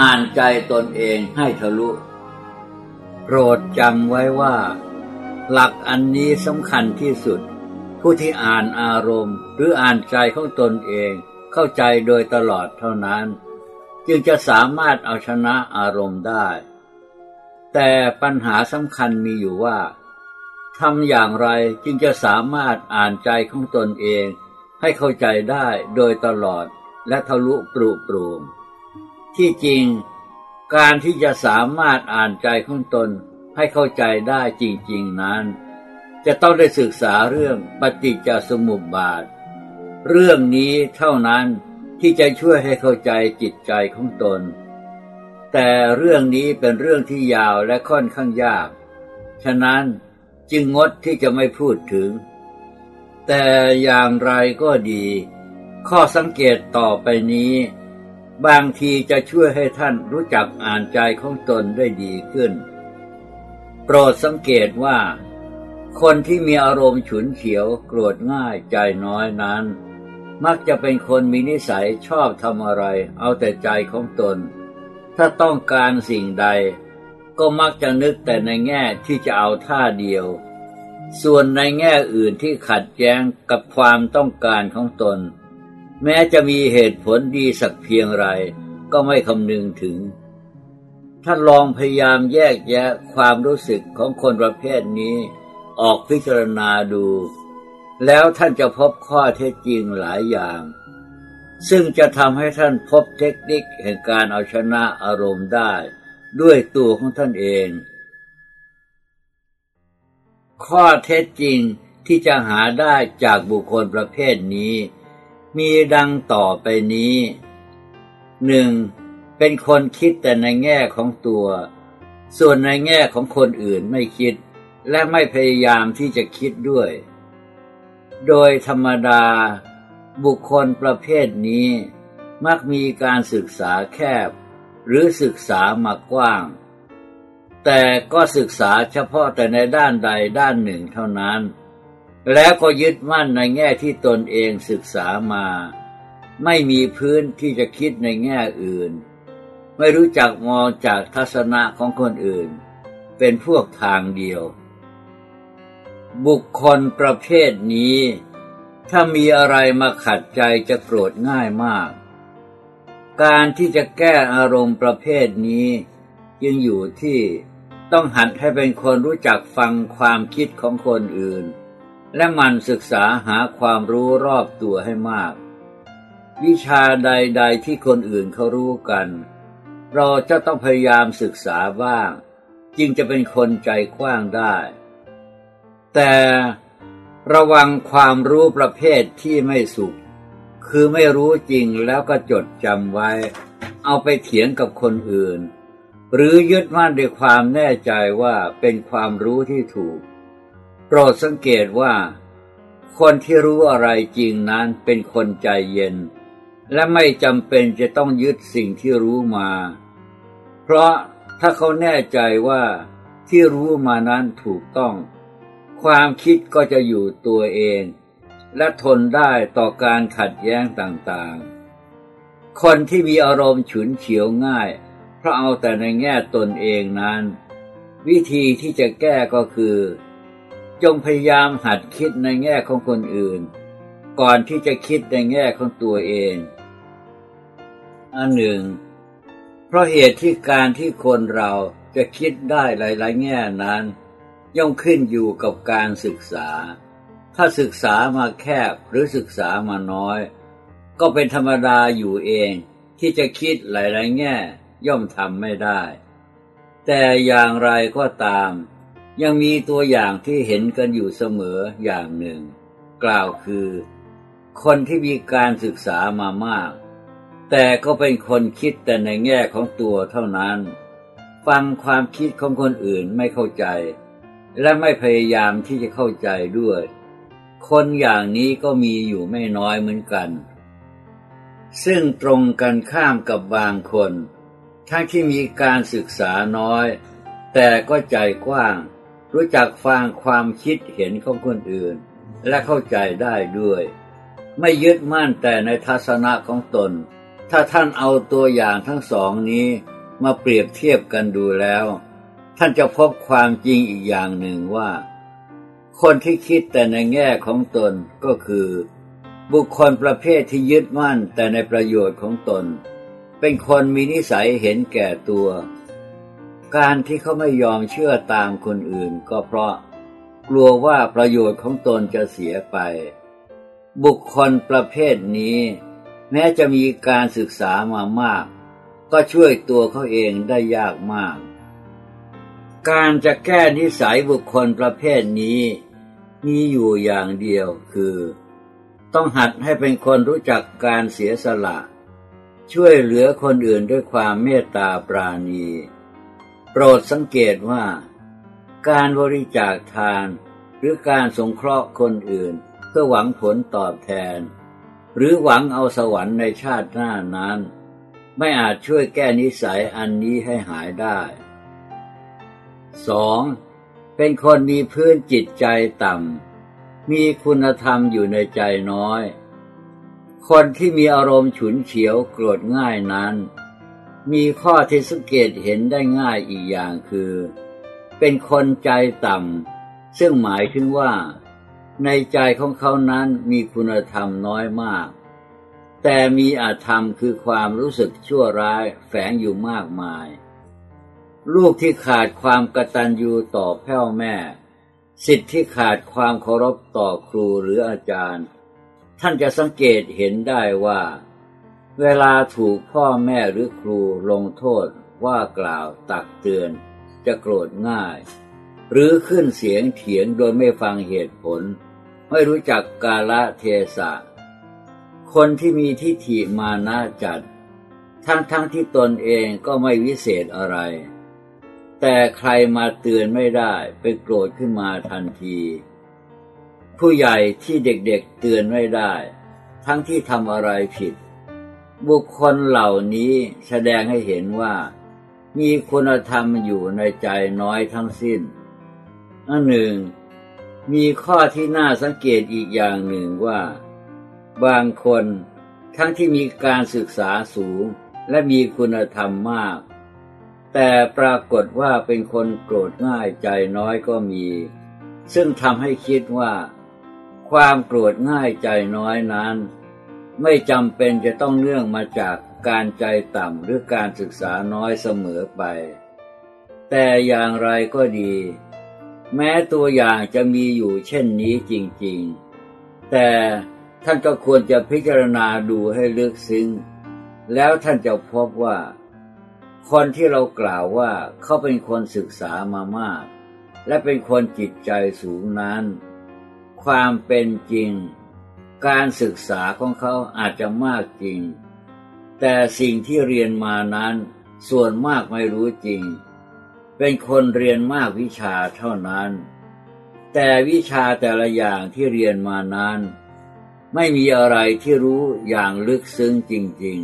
อ่านใจตนเองให้ทะลุโปรดจำไว้ว่า หลักอันนี้สำคัญที่สุด ผู้ที่อ่านอารมณ์ หรืออ่านใจของตนเอง เข้าใจโดยตลอดเท่านั้น จึงจะสามารถเอาชนะอารมณ์ได้ แต่ปัญหาสำคัญมีอยู่ว่าทำอย่างไรจึงจะสามารถอ่านใจของตนเอง ให้เข้าใจได้โดยตลอดและทะลุปรุปรูมที่จริง การที่จะสามารถอ่านใจของตน ให้เข้าใจได้จริง ๆนั้น จะต้องได้ศึกษาเรื่องปฏิจจสมุปบาท เรื่องนี้เท่านั้นที่จะช่วยให้เข้าใจจิตใจของตน แต่เรื่องนี้เป็นเรื่องที่ยาวและค่อนข้างยาก ฉะนั้นจึงงดที่จะไม่พูดถึง แต่อย่างไรก็ดี ข้อสังเกตต่อไปนี้ บางทีจะช่วยให้ท่านรู้จักอ่านใจของตนได้ดีขึ้น โปรดสังเกตว่า คนที่มีอารมณ์ฉุนเฉียวโกรธง่ายใจน้อยนั้น มักจะเป็นคนมีนิสัยชอบทำอะไร เอาแต่ใจของตน ถ้าต้องการสิ่งใด ก็มักจะนึกแต่ในแง่ที่จะเอาท่าเดียว ส่วนในแง่อื่นที่ขัดแย้งกับความต้องการของตน แม้จะมีเหตุผลดีสักเพียงไรก็ไม่คำนึงถึง ถ้าลองพยายามแยกแยะความรู้สึกของคนประเภทนี้ ออกพิจารณาดู แล้วท่านจะพบข้อเท็จจริงหลายอย่าง ซึ่งจะทำให้ท่านพบเทคนิคแห่งการเอาชนะอารมณ์ได้ ด้วยตัวของท่านเอง ข้อเท็จจริงที่จะหาได้จากบุคคลประเภทนี้ มีดังต่อไปนี้หนึ่ง เป็นคนคิดแต่ในแง่ของตัว ส่วนในแง่ของคนอื่นไม่คิด และไม่พยายามที่จะคิดด้วย โดยธรรมดา บุคคลประเภทนี้ มักมีการศึกษาแคบ หรือศึกษามากว้าง แต่ก็ศึกษาเฉพาะแต่ในด้านใดด้านหนึ่งเท่านั้น แล้วก็ยึดมั่นในแง่ที่ตนเองศึกษามา ไม่มีพื้นที่จะคิดในแง่อื่น ไม่รู้จักมองจากทัศนะของคนอื่น เป็นพวกทางเดียว บุคคลประเภทนี้ ถ้ามีอะไรมาขัดใจจะโกรธง่ายมาก การที่จะแก้อารมณ์ประเภทนี้ยังอยู่ที่ต้องหัดให้เป็นคนรู้จักฟังความคิดของคนอื่น และมันศึกษาหาความรู้รอบตัวให้มาก วิชาใดๆที่คนอื่นเขารู้กัน เราจะต้องพยายามศึกษาบ้าง จึงจะเป็นคนใจกว้างได้ แต่ระวังความรู้ประเภทที่ไม่สุข คือไม่รู้จริงแล้วก็จดจำไว้ เอาไปเถียงกับคนอื่น หรือยึดมั่นด้วยความแน่ใจว่าเป็นความรู้ที่ถูก โปรดสังเกตว่า คนที่รู้อะไรจริงนั้นเป็นคนใจเย็น และไม่จำเป็นจะต้องยึดสิ่งที่รู้มา เพราะถ้าเขาแน่ใจว่าที่รู้มานั้นถูกต้อง ความคิดก็จะอยู่ตัวเอง และทนได้ต่อการขัดแย้งต่างๆ คนที่มีอารมณ์ฉุนเฉียวง่าย เพราะเอาแต่ในแง่ตนเองนั้น วิธีที่จะแก้ก็คือ จงพยายามหัดคิดในแง่ของคนอื่น ก่อนที่จะคิดในแง่ของตัวเองอันหนึ่ง เพราะเหตุที่การที่คนเราจะคิดได้หลายๆ แง่นั้น ย่อมขึ้นอยู่กับการศึกษา ถ้าศึกษามาแคบหรือศึกษามาน้อย ก็เป็นธรรมดาอยู่เองที่จะคิดหลายๆ แง่ ย่อมทำไม่ได้ แต่อย่างไรก็ตาม ยังมีตัวอย่างที่เห็นกันอยู่เสมออย่างหนึ่ง กล่าวคือ คนที่มีการศึกษามามาก แต่ก็เป็นคนคิดแต่ในแง่ของตัวเท่านั้น ฟังความคิดของคนอื่นไม่เข้าใจ และไม่พยายามที่จะเข้าใจด้วย คนอย่างนี้ก็มีอยู่ไม่น้อยเหมือนกัน ซึ่งตรงกันข้ามกับบางคน ทั้งที่มีการศึกษาน้อย แต่ก็ใจกว้าง รู้จักฟังความคิดเห็นของคนอื่น และเข้าใจได้ด้วย ไม่ยึดมั่นแต่ในทัศนะของตน ถ้าท่านเอาตัวอย่างทั้งสองนี้มาเปรียบเทียบกันดูแล้ว ท่านจะพบความจริงอีกอย่างหนึ่งว่า คนที่คิดแต่ในแง่ของตนก็คือ บุคคลประเภทที่ยึดมั่นแต่ในประโยชน์ของตน เป็นคนมีนิสัยเห็นแก่ตัว การที่เขาไม่ยอมเชื่อตามคนอื่นก็เพราะ กลัวว่าประโยชน์ของตนจะเสียไป บุคคลประเภทนี้ แม้จะมีการศึกษามามาก ก็ช่วยตัวเขาเองได้ยากมาก การจะแก้นิสัยบุคคลประเภทนี้ มีอยู่อย่างเดียวคือ ต้องหัดให้เป็นคนรู้จักการเสียสละ ช่วยเหลือคนอื่นด้วยความเมตตาปราณี โปรดสังเกตว่า การบริจาคทาน หรือการสงเคราะห์คนอื่นเพื่อหวังผลตอบแทน หรือหวังเอาสวรรค์ในชาติหน้านั้น ไม่อาจช่วยแก้นิสัยอันนี้ให้หายได้ 2. เป็นคนมีพื้นจิตใจต่ำ มีคุณธรรมอยู่ในใจน้อย คนที่มีอารมณ์ฉุนเฉียวโกรธง่ายนั้น มีข้อที่สังเกตเห็นได้ง่ายอีกอย่างคือ เป็นคนใจต่ำ ซึ่งหมายถึงว่า ในใจของเขานั้นมีคุณธรรมน้อยมาก แต่มีอาธรรมคือความรู้สึกชั่วร้ายแฝงอยู่มากมาย ลูกที่ขาดความกตัญญูต่อพ่อแม่ สิทธิ์ที่ขาดความเคารพต่อครูหรืออาจารย์ ท่านจะสังเกตเห็นได้ว่า เวลาถูกพ่อแม่หรือครูลงโทษว่ากล่าวตักเตือน จะโกรธง่าย หรือขึ้นเสียงเถียงโดยไม่ฟังเหตุผล ไม่รู้จักกาละเทศะ คนที่มีทิฏฐิมานะจัด ทั้งทั้งที่ตนเองก็ไม่วิเศษอะไร แต่ใครมาเตือนไม่ได้ไปโกรธขึ้นมาทันที ผู้ใหญ่ที่เด็กๆเตือนไม่ได้ ทั้งที่ทำอะไรผิด บุคคลเหล่านี้แสดงให้เห็นว่า มีคุณธรรมอยู่ในใจน้อยทั้งสิ้นอันหนึ่ง มีข้อที่น่าสังเกตอีกอย่างหนึ่งว่า บางคนทั้งที่มีการศึกษาสูงและมีคุณธรรมมาก แต่ปรากฏว่าเป็นคนโกรธง่ายใจน้อยก็มี ซึ่งทำให้คิดว่า ความโกรธง่ายใจน้อยนั้น ไม่จำเป็นจะต้องเนื่องมาจากการใจต่ำหรือการศึกษาน้อยเสมอไป แต่อย่างไรก็ดี แม้ตัวอย่างจะมีอยู่เช่นนี้จริงๆ แต่ท่านก็ควรจะพิจารณาดูให้ลึกซึ้ง แล้วท่านจะพบว่า คนที่เรากล่าวว่าเขาเป็นคนศึกษามามาก และเป็นคนจิตใจสูงนั้น ความเป็นจริง การศึกษาของเขาอาจจะมากจริง แต่สิ่งที่เรียนมานั้นส่วนมากไม่รู้จริง เป็นคนเรียนมากวิชาเท่านั้น แต่วิชาแต่ละอย่างที่เรียนมานั้น ไม่มีอะไรที่รู้อย่างลึกซึ้งจริง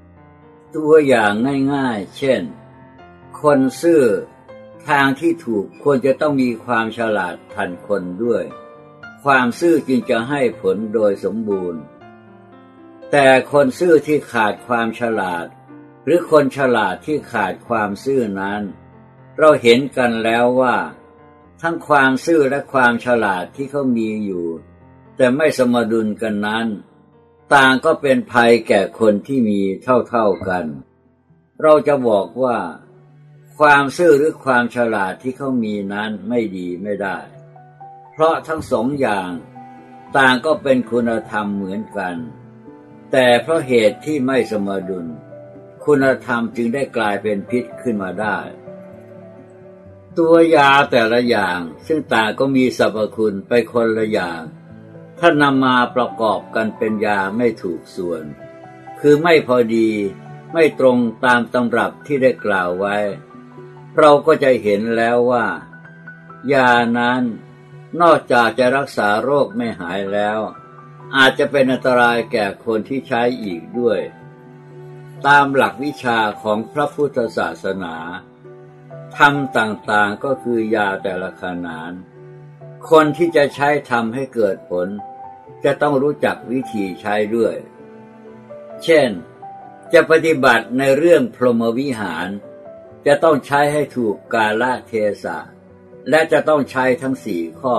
ๆ ตัวอย่างง่ายๆ เช่น คนซื่อทางที่ถูกควรจะต้องมีความฉลาดทันคนด้วย ความซื่อจึงจะให้ผลโดยสมบูรณ์ แต่คนซื่อที่ขาดความฉลาด หรือคนฉลาดที่ขาดความซื่อนั้น เราเห็นกันแล้วว่า ทั้งความซื่อและความฉลาดที่เขามีอยู่ แต่ไม่สมดุลกันนั้น ต่างก็เป็นภัยแก่คนที่มีเท่าๆกัน เราจะบอกว่า ความซื่อหรือความฉลาดที่เขามีนั้นไม่ดีไม่ได้ เพราะทั้งสองอย่าง ต่างก็เป็นคุณธรรมเหมือนกัน แต่เพราะเหตุที่ไม่สมดุล คุณธรรมจึงได้กลายเป็นพิษขึ้นมาได้ ตัวยาแต่ละอย่าง ซึ่งต่างก็มีสรรพคุณไปคนละอย่าง ถ้านำมาประกอบกันเป็นยาไม่ถูกส่วน คือไม่พอดีไม่ตรงตามตำรับที่ได้กล่าวไว้ เราก็จะเห็นแล้วว่า ยานั้นนอกจากจะรักษาโรคไม่หายแล้ว อาจจะเป็นอันตรายแก่คนที่ใช้อีกด้วย ตามหลักวิชาของพระพุทธศาสนา ธรรมต่างๆก็คือยาแต่ละขนาน คนที่จะใช้ทำให้เกิดผล จะต้องรู้จักวิธีใช้ด้วย เช่น จะปฏิบัติในเรื่องพรหมวิหาร จะต้องใช้ให้ถูกกาลเทศะ และจะต้องใช้ทั้งสี่ข้อ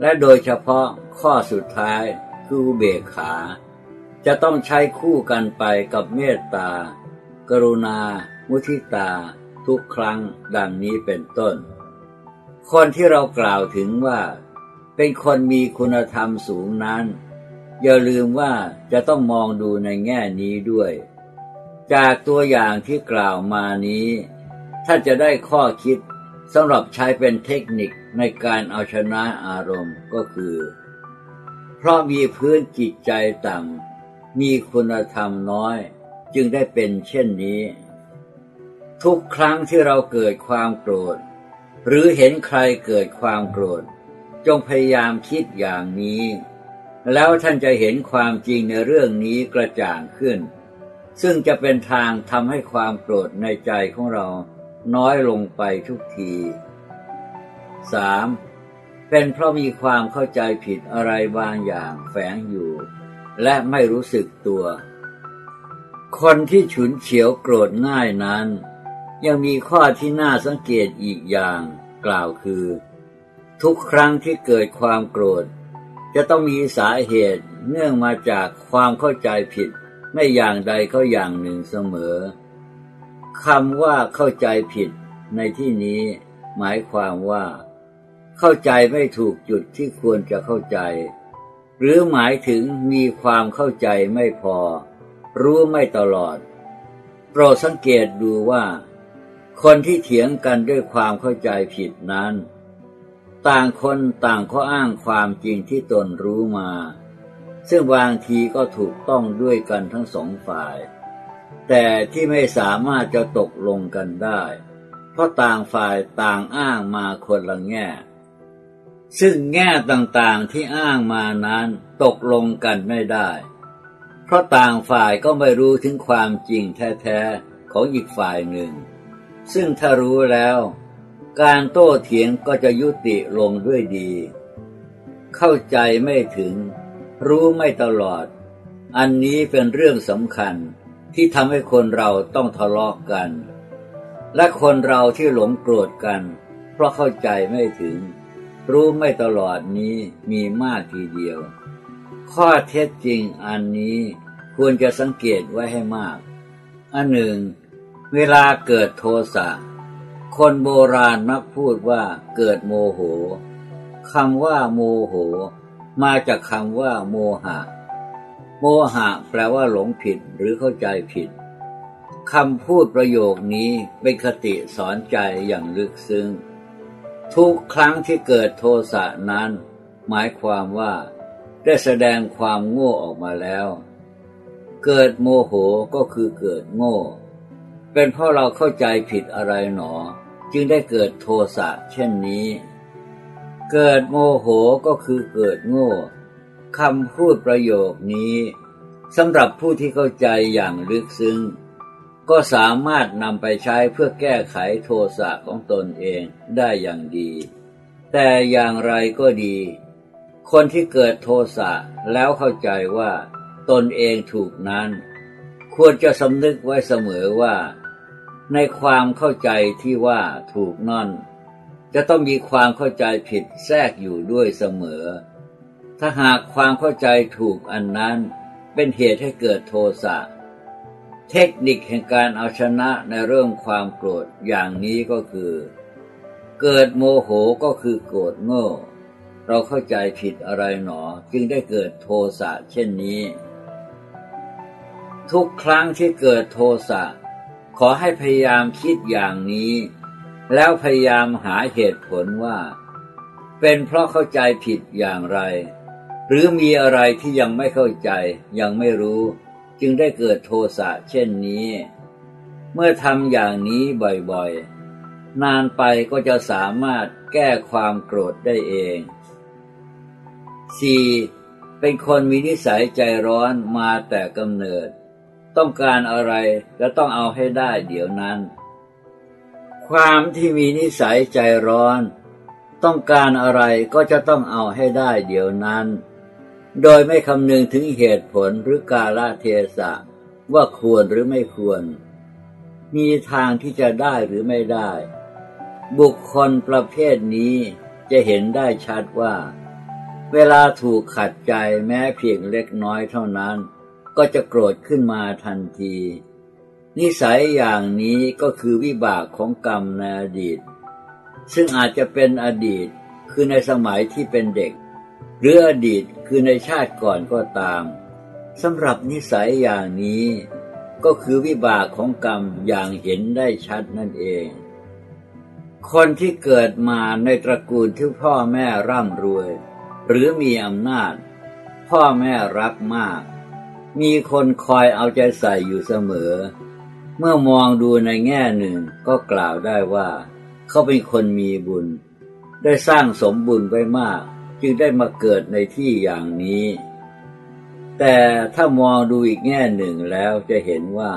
และโดยเฉพาะข้อสุดท้ายคือเบกขา จะต้องใช้คู่กันไปกับเมตตา กรุณา มุทิตา ทุกครั้งดังนี้เป็นต้น คนที่เรากล่าวถึงว่า เป็นคนมีคุณธรรมสูงนั้น อย่าลืมว่าจะต้องมองดูในแง่นี้ด้วย จากตัวอย่างที่กล่าวมานี้ท่านจะได้ข้อคิดสำหรับใช้เป็นเทคนิคในการเอาชนะอารมณ์ก็คือ เพราะมีพื้นจิตใจต่ำมีคุณธรรมน้อย จึงได้เป็นเช่นนี้ ทุกครั้งที่เราเกิดความโกรธ หรือเห็นใครเกิดความโกรธ จงพยายามคิดอย่างนี้ แล้วท่านจะเห็นความจริงในเรื่องนี้กระจ่างขึ้น ซึ่งจะเป็นทางทำให้ความโกรธในใจของเราน้อยลงไปทุกที 3. เป็นเพราะมีความเข้าใจผิดอะไรบางอย่างแฝงอยู่ และไม่รู้สึกตัว คนที่ฉุนเฉียวโกรธง่ายนั้น ยังมีข้อที่น่าสังเกตอีกอย่างกล่าวคือ ทุกครั้งที่เกิดความโกรธ จะต้องมีสาเหตุเนื่องมาจากความเข้าใจผิด ไม่อย่างใดก็อย่างหนึ่งเสมอคำว่าเข้าใจผิด ในที่นี้หมายความว่า เข้าใจไม่ถูกจุดที่ควรจะเข้าใจ หรือหมายถึงมีความเข้าใจไม่พอ รู้ไม่ตลอด โปรดสังเกตดูว่า คนที่เถียงกันด้วยความเข้าใจผิดนั้น ต่างคนต่างข้ออ้างความจริงที่ตนรู้มา ซึ่งบางทีก็ถูกต้องด้วยกันทั้งสองฝ่าย แต่ที่ไม่สามารถจะตกลงกันได้ เพราะต่างฝ่ายต่างอ้างมาคนละแง่ ซึ่งแง่ต่างๆที่อ้างมานั้นตกลงกันไม่ได้ เพราะต่างฝ่ายก็ไม่รู้ถึงความจริงแท้ๆของอีกฝ่ายหนึ่ง ซึ่งถ้ารู้แล้ว การโต้เถียงก็จะยุติลงด้วยดี เข้าใจไม่ถึง รู้ไม่ตลอด อันนี้เป็นเรื่องสำคัญที่ทำให้คนเราต้องทะเลาะกกัน และคนเราที่หลงโกรธกัน เพราะเข้าใจไม่ถึง รู้ไม่ตลอดนี้มีมากทีเดียว ข้อเท็จจริงอันนี้ควรจะสังเกตไว้ให้มาก อันหนึ่ง เวลาเกิดโทสะ คนโบราณมักพูดว่าเกิดโมโหคำว่าโมโห มาจากคำว่า โมหะ โมหะแปลว่าหลงผิดหรือเข้าใจผิดคำพูดประโยคนี้เป็นคติสอนใจอย่างลึกซึ้ง ทุกครั้งที่เกิดโทสะนั้น หมายความว่า ได้แสดงความโง่ออกมาแล้ว เกิดโมโหก็คือเกิดโง่ เป็นเพราะเราเข้าใจผิดอะไรหนอ จึงได้เกิดโทสะเช่นนี้ เกิดโมโหก็คือเกิดโง่คำพูดประโยคนี้สำหรับผู้ที่เข้าใจอย่างลึกซึ้ง ก็สามารถนำไปใช้เพื่อแก้ไขโทสะของตนเองได้อย่างดี แต่อย่างไรก็ดี คนที่เกิดโทสะแล้วเข้าใจว่า ตนเองถูกนั้น ควรจะสำนึกไว้เสมอว่า ในความเข้าใจที่ว่าถูกนั่น จะต้องมีความเข้าใจผิดแทรกอยู่ด้วยเสมอ ถ้าหากความเข้าใจถูกอันนั้นเป็นเหตุให้เกิดโทสะ เทคนิคแห่งการเอาชนะในเรื่องความโกรธอย่างนี้ก็คือ เกิดโมโหก็คือโกรธโง่ เราเข้าใจผิดอะไรหนอจึงได้เกิดโทสะเช่นนี้ ทุกครั้งที่เกิดโทสะ ขอให้พยายามคิดอย่างนี้ แล้วพยายามหาเหตุผลว่า เป็นเพราะเข้าใจผิดอย่างไร หรือมีอะไรที่ยังไม่เข้าใจยังไม่รู้ จึงได้เกิดโทสะเช่นนี้ เมื่อทำอย่างนี้บ่อยๆ นานไปก็จะสามารถแก้ความโกรธได้เอง 4. เป็นคนมีนิสัยใจร้อนมาแต่กำเนิด ต้องการอะไรและต้องเอาให้ได้เดี๋ยวนั้น ความที่มีนิสัยใจร้อน ต้องการอะไรก็จะต้องเอาให้ได้เดี๋ยวนั้น โดยไม่คำนึงถึงเหตุผลหรือกาลเทศะว่าควรหรือไม่ควร มีทางที่จะได้หรือไม่ได้ บุคคลประเภทนี้จะเห็นได้ชัดว่า เวลาถูกขัดใจแม้เพียงเล็กน้อยเท่านั้น ก็จะโกรธขึ้นมาทันที นิสัยอย่างนี้ก็คือวิบากของกรรมในอดีต ซึ่งอาจจะเป็นอดีตคือในสมัยที่เป็นเด็ก หรืออดีตคือในชาติก่อนก็ตามสำหรับนิสัยอย่างนี้ ก็คือวิบากของกรรมอย่างเห็นได้ชัดนั่นเอง คนที่เกิดมาในตระกูลที่พ่อแม่ร่ำรวย หรือมีอำนาจ พ่อแม่รักมาก มีคนคอยเอาใจใส่อยู่เสมอ เมื่อมองดูในแง่หนึ่งก็กล่าวได้ว่า เขาเป็นคนมีบุญ ได้สร้างสมบุญไว้มาก จึงได้มาเกิดในที่อย่างนี้ แต่ถ้ามองดูอีกแง่หนึ่งแล้วจะเห็นว่า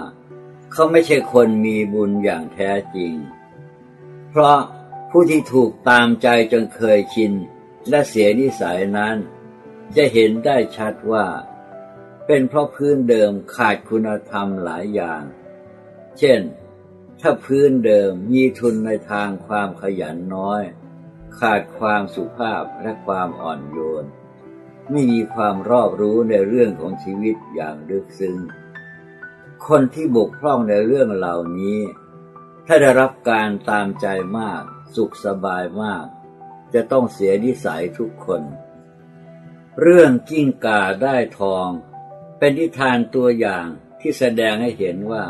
เขาไม่ใช่คนมีบุญอย่างแท้จริง เพราะผู้ที่ถูกตามใจจนเคยชิน และเสียนิสัยนั้น จะเห็นได้ชัดว่า เป็นเพราะพื้นเดิมขาดคุณธรรมหลายอย่าง เช่น ถ้าพื้นเดิมมีทุนในทางความขยันน้อย ขาดความสุภาพและความอ่อนโยน ไม่มีความรอบรู้ในเรื่องของชีวิตอย่างลึกซึ้ง คนที่บกพร่องในเรื่องเหล่านี้ ถ้าได้รับการตามใจมาก สุขสบายมาก จะต้องเสียนิสัยทุกคน เรื่องกิ้งก่าได้ทอง เป็นนิทานตัวอย่างที่แสดงให้เห็นว่า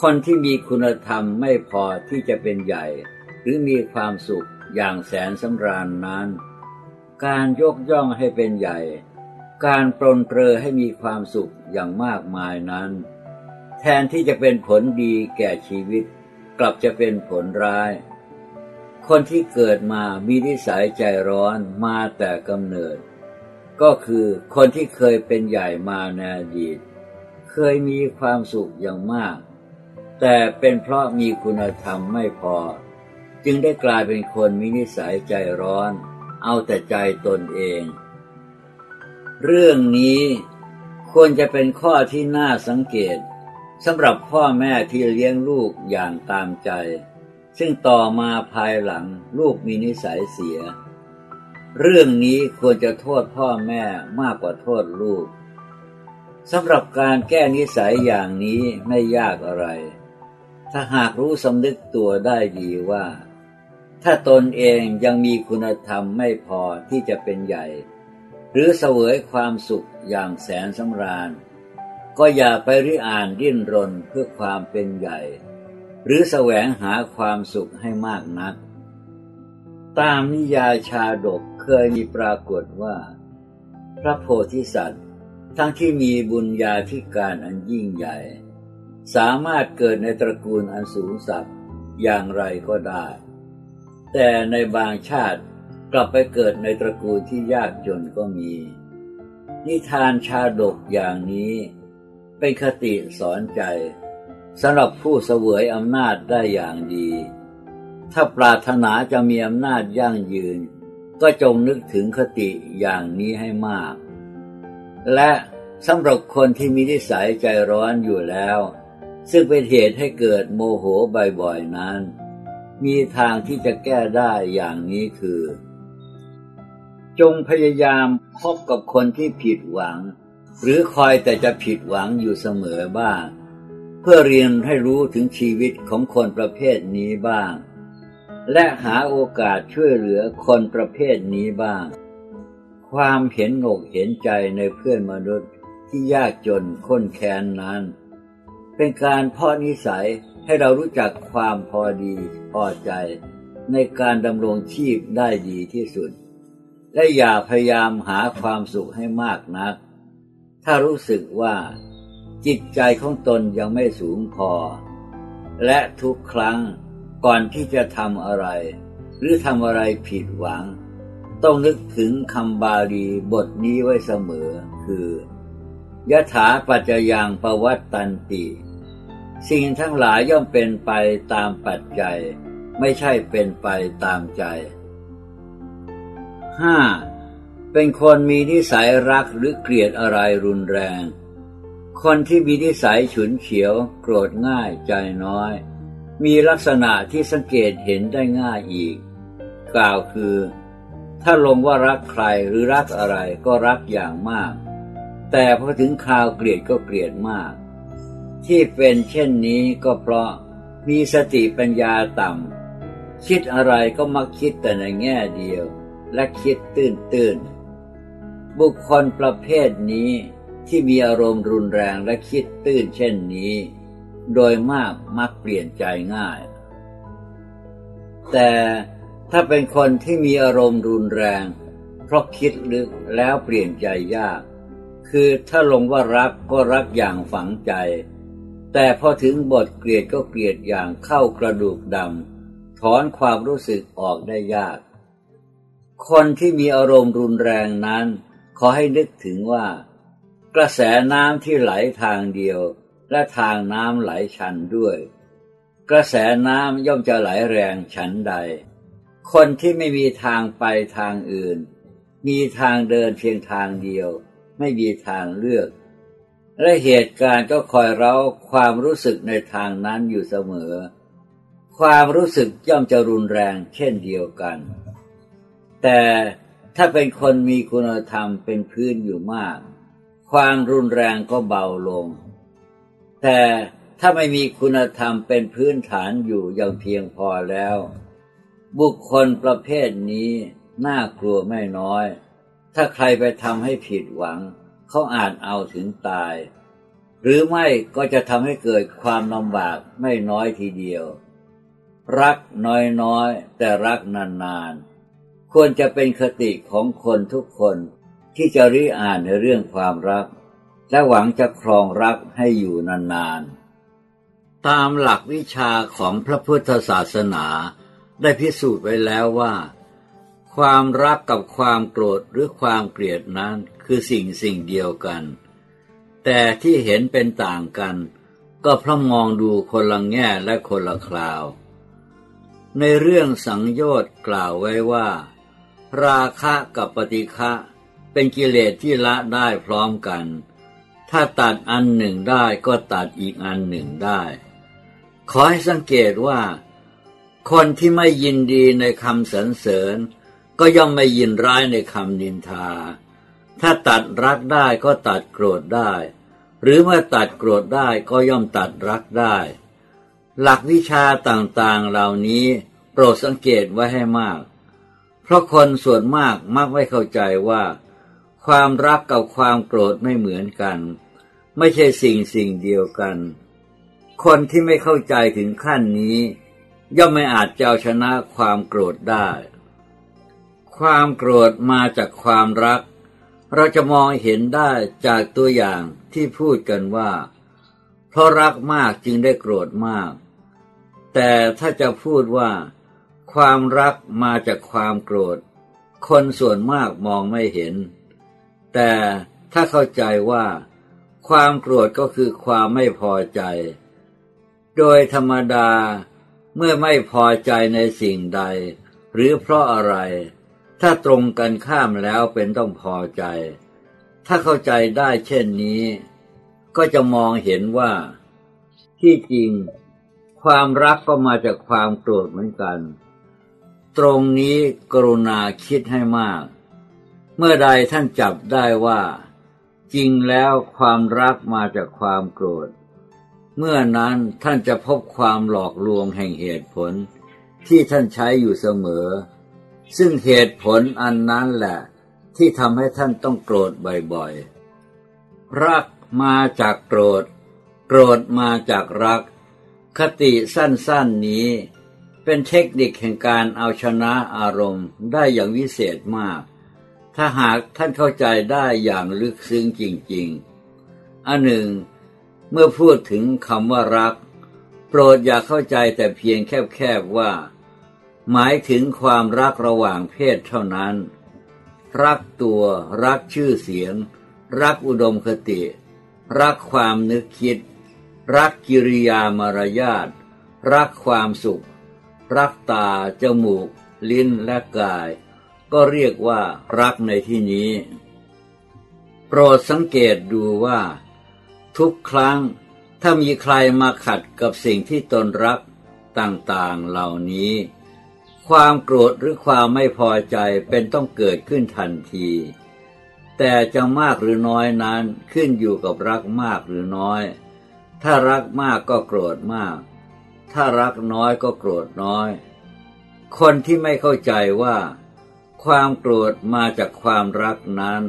คนที่มีคุณธรรมไม่พอที่จะเป็นใหญ่ หรือมีความสุขอย่างแสนสำราญนั้น การยกย่องให้เป็นใหญ่ การปรนเปรอให้มีความสุขอย่างมากมายนั้น แทนที่จะเป็นผลดีแก่ชีวิต กลับจะเป็นผลร้าย คนที่เกิดมามีนิสัยใจร้อนมาแต่กำเนิด ก็คือคนที่เคยเป็นใหญ่มาในอดีต เคยมีความสุขอย่างมาก แต่เป็นเพราะมีคุณธรรมไม่พอ จึงได้กลายเป็นคนมีนิสัยใจร้อน เอาแต่ใจตนเอง เรื่องนี้ควรจะเป็นข้อที่น่าสังเกตสำหรับพ่อแม่ที่เลี้ยงลูกอย่างตามใจ ซึ่งต่อมาภายหลังลูกมีนิสัยเสีย เรื่องนี้ควรจะโทษพ่อแม่มากกว่าโทษลูกสำหรับการแก้นิสัยอย่างนี้ไม่ยากอะไร ถ้าหากรู้สำนึกตัวได้ดีว่า ถ้าตนเองยังมีคุณธรรมไม่พอที่จะเป็นใหญ่ หรือเสวยความสุขอย่างแสนสำราญ ก็อย่าไปริอ่านดิ้นรนเพื่อความเป็นใหญ่ หรือแสวงหาความสุขให้มากนัก ตามนิยายชาดกเคยมีปรากฏว่า พระโพธิสัตว์ ทั้งที่มีบุญญาธิการอันยิ่งใหญ่ สามารถเกิดในตระกูลอันสูงสักอย่างไรก็ได้ แต่ในบางชาติกลับไปเกิดในตระกูลที่ยากจนก็มี นิทานชาดกอย่างนี้ เป็นคติสอนใจสำหรับผู้เสวยอำนาจได้อย่างดี ถ้าปรารถนาจะมีอำนาจยั่งยืน ก็จงนึกถึงคติอย่างนี้ให้มาก และสำหรับคนที่มีนิสัยใจร้อนอยู่แล้ว ซึ่งเป็นเหตุให้เกิดโมโหบ่อยๆนั้น มีทางที่จะแก้ได้อย่างนี้คือ จงพยายามพบกับคนที่ผิดหวัง หรือคอยแต่จะผิดหวังอยู่เสมอบ้าง เพื่อเรียนให้รู้ถึงชีวิตของคนประเภทนี้บ้าง และหาโอกาสช่วยเหลือคนประเภทนี้บ้าง ความเห็นอกเห็นใจในเพื่อนมนุษย์ที่ยากจนค้นแค้นนั้น เป็นการพาะนิสัยให้เรารู้จักความพอดีพอใจ ในการดำรงชีพได้ดีที่สุด และอย่าพยายามหาความสุขให้มากนัก ถ้ารู้สึกว่า จิตใจของตนยังไม่สูงพอ และทุกครั้ง ก่อนที่จะทำอะไร หรือทำอะไรผิดหวัง ต้องนึกถึงคำบาลีบทนี้ไว้เสมอ คือยะถาปัจจยังปวัตตันติ สิ่งทั้งหลายย่อมเป็นไปตามปัจจัย ไม่ใช่เป็นไปตามใจ 5. เป็นคนมีนิสัยรักหรือเกลียดอะไรรุนแรง คนที่มีนิสัยฉุนเฉียว โกรธง่ายใจน้อย มีลักษณะที่สังเกตเห็นได้ง่ายอีก กล่าวคือ ถ้าลงว่ารักใครหรือรักอะไรก็รักอย่างมาก แต่พอถึงคราวเกลียดก็เกลียดมาก ที่เป็นเช่นนี้ก็เพราะมีสติปัญญาต่ำคิดอะไรก็มักคิดแต่ในแง่เดียว และคิดตื้นตื้นบุคคลประเภทนี้ที่มีอารมณ์รุนแรงและคิดตื้นเช่นนี้ โดยมากมักเปลี่ยนใจง่าย แต่ถ้าเป็นคนที่มีอารมณ์รุนแรง เพราะคิดลึกแล้วเปลี่ยนใจยาก คือถ้าลงว่ารักก็รักอย่างฝังใจ แต่พอถึงบทเกลียดก็เกลียดอย่างเข้ากระดูกดำถอนความรู้สึกออกได้ยาก คนที่มีอารมณ์รุนแรงนั้น ขอให้นึกถึงว่า กระแสน้ำที่ไหลทางเดียว และทางน้ำไหลชันด้วย กระแสน้ำย่อมจะไหลแรงฉันใด คนที่ไม่มีทางไปทางอื่น มีทางเดินเพียงทางเดียว ไม่มีทางเลือก และเหตุการณ์ก็คอยเร้าความรู้สึกในทางนั้นอยู่เสมอ ความรู้สึกย่อมจะรุนแรงเช่นเดียวกัน แต่ถ้าเป็นคนมีคุณธรรมเป็นพื้นอยู่มาก ความรุนแรงก็เบาลง แต่ถ้าไม่มีคุณธรรมเป็นพื้นฐานอยู่อย่างเพียงพอแล้ว บุคคลประเภทนี้น่ากลัวไม่น้อย ถ้าใครไปทำให้ผิดหวัง เขาอาจเอาถึงตาย หรือไม่ก็จะทำให้เกิดความลำบากไม่น้อยทีเดียว รักน้อยๆ แต่รักนานๆ ควรจะเป็นคติของคนทุกคนที่จะริอ่านในเรื่องความรัก และหวังจะครองรักให้อยู่นานๆ ตามหลักวิชาของพระพุทธศาสนาได้พิสูจน์ไว้แล้วว่า ความรักกับความโกรธหรือความเกลียดนั้นคือสิ่งสิ่งเดียวกัน แต่ที่เห็นเป็นต่างกัน ก็เพราะมองดูคนละแง่และคนละคราว ในเรื่องสังโยชน์กล่าวไว้ว่า ราคะกับปฏิฆะเป็นกิเลสที่ละได้พร้อมกัน ถ้าตัดอันหนึ่งได้ก็ตัดอีกอันหนึ่งได้ ขอให้สังเกตว่า คนที่ไม่ยินดีในคำสรรเสริญ ก็ย่อมไม่ยินร้ายในคำนินทา ถ้าตัดรักได้ก็ตัดโกรธได้ หรือเมื่อตัดโกรธได้ก็ย่อมตัดรักได้ หลักวิชาต่างๆเหล่านี้โปรดสังเกตไว้ให้มาก เพราะคนส่วนมากมักไม่เข้าใจว่า ความรักกับความโกรธไม่เหมือนกัน ไม่ใช่สิ่งสิ่งเดียวกัน คนที่ไม่เข้าใจถึงขั้นนี้ ย่อมไม่อาจจะเอาชนะความโกรธได้ ความโกรธมาจากความรัก เราจะมองเห็นได้จากตัวอย่างที่พูดกันว่า เพราะรักมากจึงได้โกรธมาก แต่ถ้าจะพูดว่า ความรักมาจากความโกรธ คนส่วนมากมองไม่เห็น แต่ถ้าเข้าใจว่า ความโกรธก็คือความไม่พอใจ โดยธรรมดาเมื่อไม่พอใจในสิ่งใด หรือเพราะอะไร ถ้าตรงกันข้ามแล้วเป็นต้องพอใจ ถ้าเข้าใจได้เช่นนี้ ก็จะมองเห็นว่า ที่จริง ความรักก็มาจากความโกรธเหมือนกัน ตรงนี้กรุณาคิดให้มาก เมื่อใดท่านจับได้ว่า จริงแล้วความรักมาจากความโกรธ เมื่อนั้นท่านจะพบความหลอกลวงแห่งเหตุผล ที่ท่านใช้อยู่เสมอ ซึ่งเหตุผลอันนั้นแหละ ที่ทำให้ท่านต้องโกรธบ่อยๆ รักมาจากโกรธ โกรธมาจากรัก คติสั้นๆนี้ เป็นเทคนิคแห่งการเอาชนะอารมณ์ได้อย่างวิเศษมาก ถ้าหากท่านเข้าใจได้อย่างลึกซึ้งจริง ๆ อันหนึ่ง เมื่อพูดถึงคำว่ารัก โปรดอย่าเข้าใจแต่เพียงแคบๆว่า หมายถึงความรักระหว่างเพศเท่านั้น รักตัวรักชื่อเสียง รักอุดมคติ รักความนึกคิด รักกิริยามารยาทรักความสุข รักตา จมูก ลิ้นและกาย ก็เรียกว่ารักในที่นี้ โปรดสังเกตดูว่า ทุกครั้งถ้ามีใครมาขัดกับสิ่งที่ตนรักต่างๆเหล่านี้ ความโกรธหรือความไม่พอใจเป็นต้องเกิดขึ้นทันที แต่จะมากหรือน้อยนั้นขึ้นอยู่กับรักมากหรือน้อย ถ้ารักมากก็โกรธมาก ถ้ารักน้อยก็โกรธน้อย คนที่ไม่เข้าใจว่า ความโกรธมาจากความรักนั้น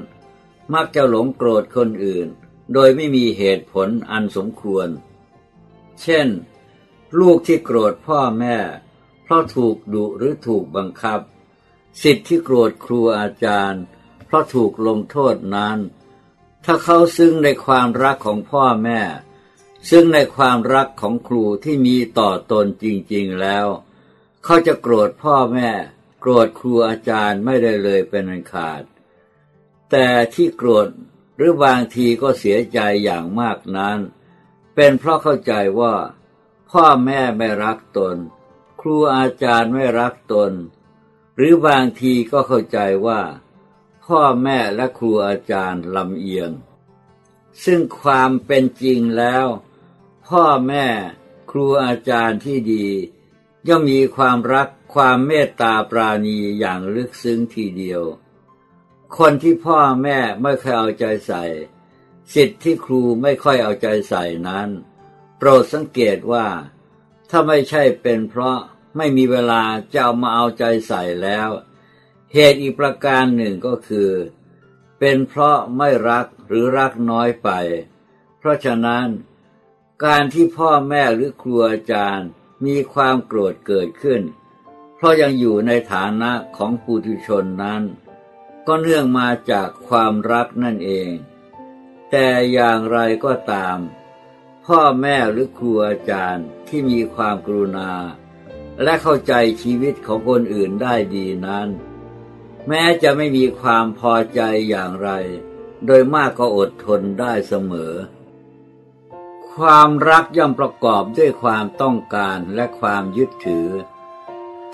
มักจะหลงโกรธคนอื่น โดยไม่มีเหตุผลอันสมควร เช่น ลูกที่โกรธพ่อแม่ เพราะถูกดุหรือถูกบังคับ สิทธิ์ที่โกรธครูอาจารย์ เพราะถูกลงโทษนั้น ถ้าเขาซึ่งในความรักของพ่อแม่ ซึ่งในความรักของครูที่มีต่อตนจริงๆแล้ว เขาจะโกรธพ่อแม่ โกรธครูอาจารย์ไม่ได้เลยเป็นอันขาด แต่ที่โกรธหรือบางทีก็เสียใจอย่างมากนั้น เป็นเพราะเข้าใจว่า พ่อแม่ไม่รักตน ครูอาจารย์ไม่รักตน หรือบางทีก็เข้าใจว่า พ่อแม่และครูอาจารย์ลำเอียง ซึ่งความเป็นจริงแล้ว พ่อแม่ครูอาจารย์ที่ดี ย่อมมีความรักความเมตตาปราณีอย่างลึกซึ้งทีเดียว คนที่พ่อแม่ไม่เคยเอาใจใส่ สิทธิ์ที่ครูไม่ค่อยเอาใจใส่นั้น โปรดสังเกตว่า ถ้าไม่ใช่เป็นเพราะไม่มีเวลาจะเอามาเอาใจใส่แล้ว เหตุอีกประการหนึ่งก็คือ เป็นเพราะไม่รักหรือรักน้อยไป เพราะฉะนั้น การที่พ่อแม่หรือครูอาจารย์ มีความโกรธเกิดขึ้น เพราะยังอยู่ในฐานะของปุถุชนนั้น ก็เนื่องมาจากความรักนั่นเอง แต่อย่างไรก็ตาม พ่อแม่หรือครูอาจารย์ที่มีความกรุณา และเข้าใจชีวิตของคนอื่นได้ดีนั้น แม้จะไม่มีความพอใจอย่างไร โดยมากก็อดทนได้เสมอ ความรักย่อมประกอบด้วยความต้องการและความยึดถือ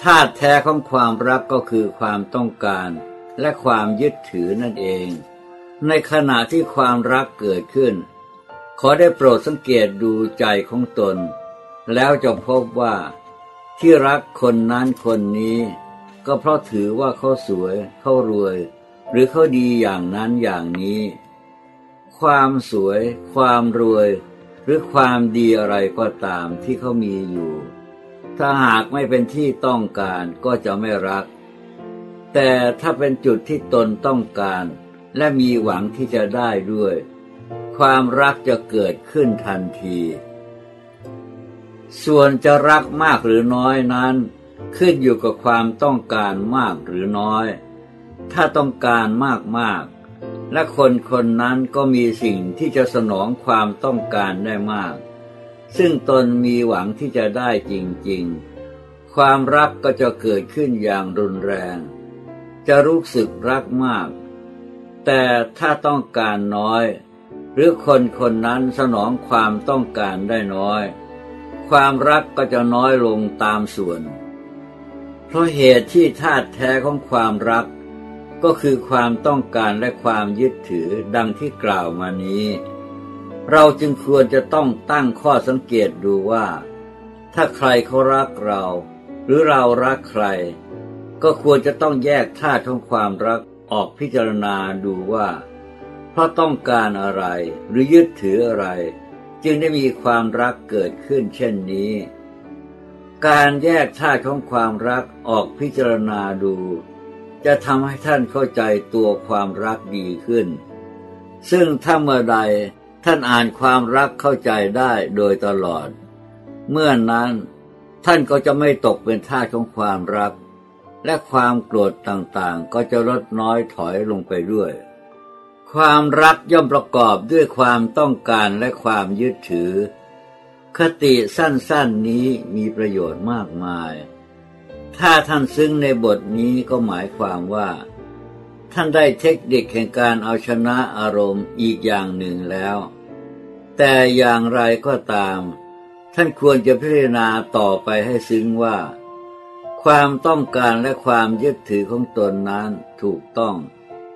ธาตุแท้ของความรักก็คือความต้องการและความยึดถือนั่นเอง ในขณะที่ความรักเกิดขึ้น ขอได้โปรดสังเกตดูใจของตน แล้วจะพบว่า ที่รักคนนั้นคนนี้ ก็เพราะถือว่าเขาสวยเขารวย หรือเขาดีอย่างนั้นอย่างนี้ ความสวย ความรวย หรือความดีอะไรก็ตามที่เขามีอยู่ ถ้าหากไม่เป็นที่ต้องการก็จะไม่รัก แต่ถ้าเป็นจุดที่ตนต้องการ และมีหวังที่จะได้ด้วย ความรักจะเกิดขึ้นทันที ส่วนจะรักมากหรือน้อยนั้น ขึ้นอยู่กับความต้องการมากหรือน้อย ถ้าต้องการมากมาก และคนคนนั้นก็มีสิ่งที่จะสนองความต้องการได้มาก ซึ่งตนมีหวังที่จะได้จริงๆ ความรักก็จะเกิดขึ้นอย่างรุนแรง จะรู้สึกรักมาก แต่ถ้าต้องการน้อย หรือคนคนนั้นสนองความต้องการได้น้อย ความรักก็จะน้อยลงตามส่วน เพราะเหตุที่ธาตุแท้ของความรัก ก็คือความต้องการและความยึดถือดังที่กล่าวมานี้ เราจึงควรจะต้องตั้งข้อสังเกตดูว่า ถ้าใครเขารักเรา หรือเรารักใคร ก็ควรจะต้องแยกธาตุของความรักออกพิจารณาดูว่า เพราะต้องการอะไรหรือยึดถืออะไร จึงได้มีความรักเกิดขึ้นเช่นนี้ การแยกธาตุของความรักออกพิจารณาดู จะทำให้ท่านเข้าใจตัวความรักดีขึ้น ซึ่งถ้าเมื่อใดท่านอ่านความรักเข้าใจได้โดยตลอด เมื่อนั้นท่านก็จะไม่ตกเป็นท่าของความรัก และความโกรธต่างๆ ก็จะลดน้อยถอยลงไปด้วย ความรักย่อมประกอบด้วยความต้องการและความยึดถือ คติสั้นๆนี้มีประโยชน์มากมาย ถ้าท่านซึ้งในบทนี้ก็หมายความว่า ท่านได้เทคนิคแห่งการเอาชนะอารมณ์อีกอย่างหนึ่งแล้ว แต่อย่างไรก็ตาม ท่านควรจะพิจารณาต่อไปให้ซึ้งว่า ความต้องการและความยึดถือของตนนั้นถูกต้อง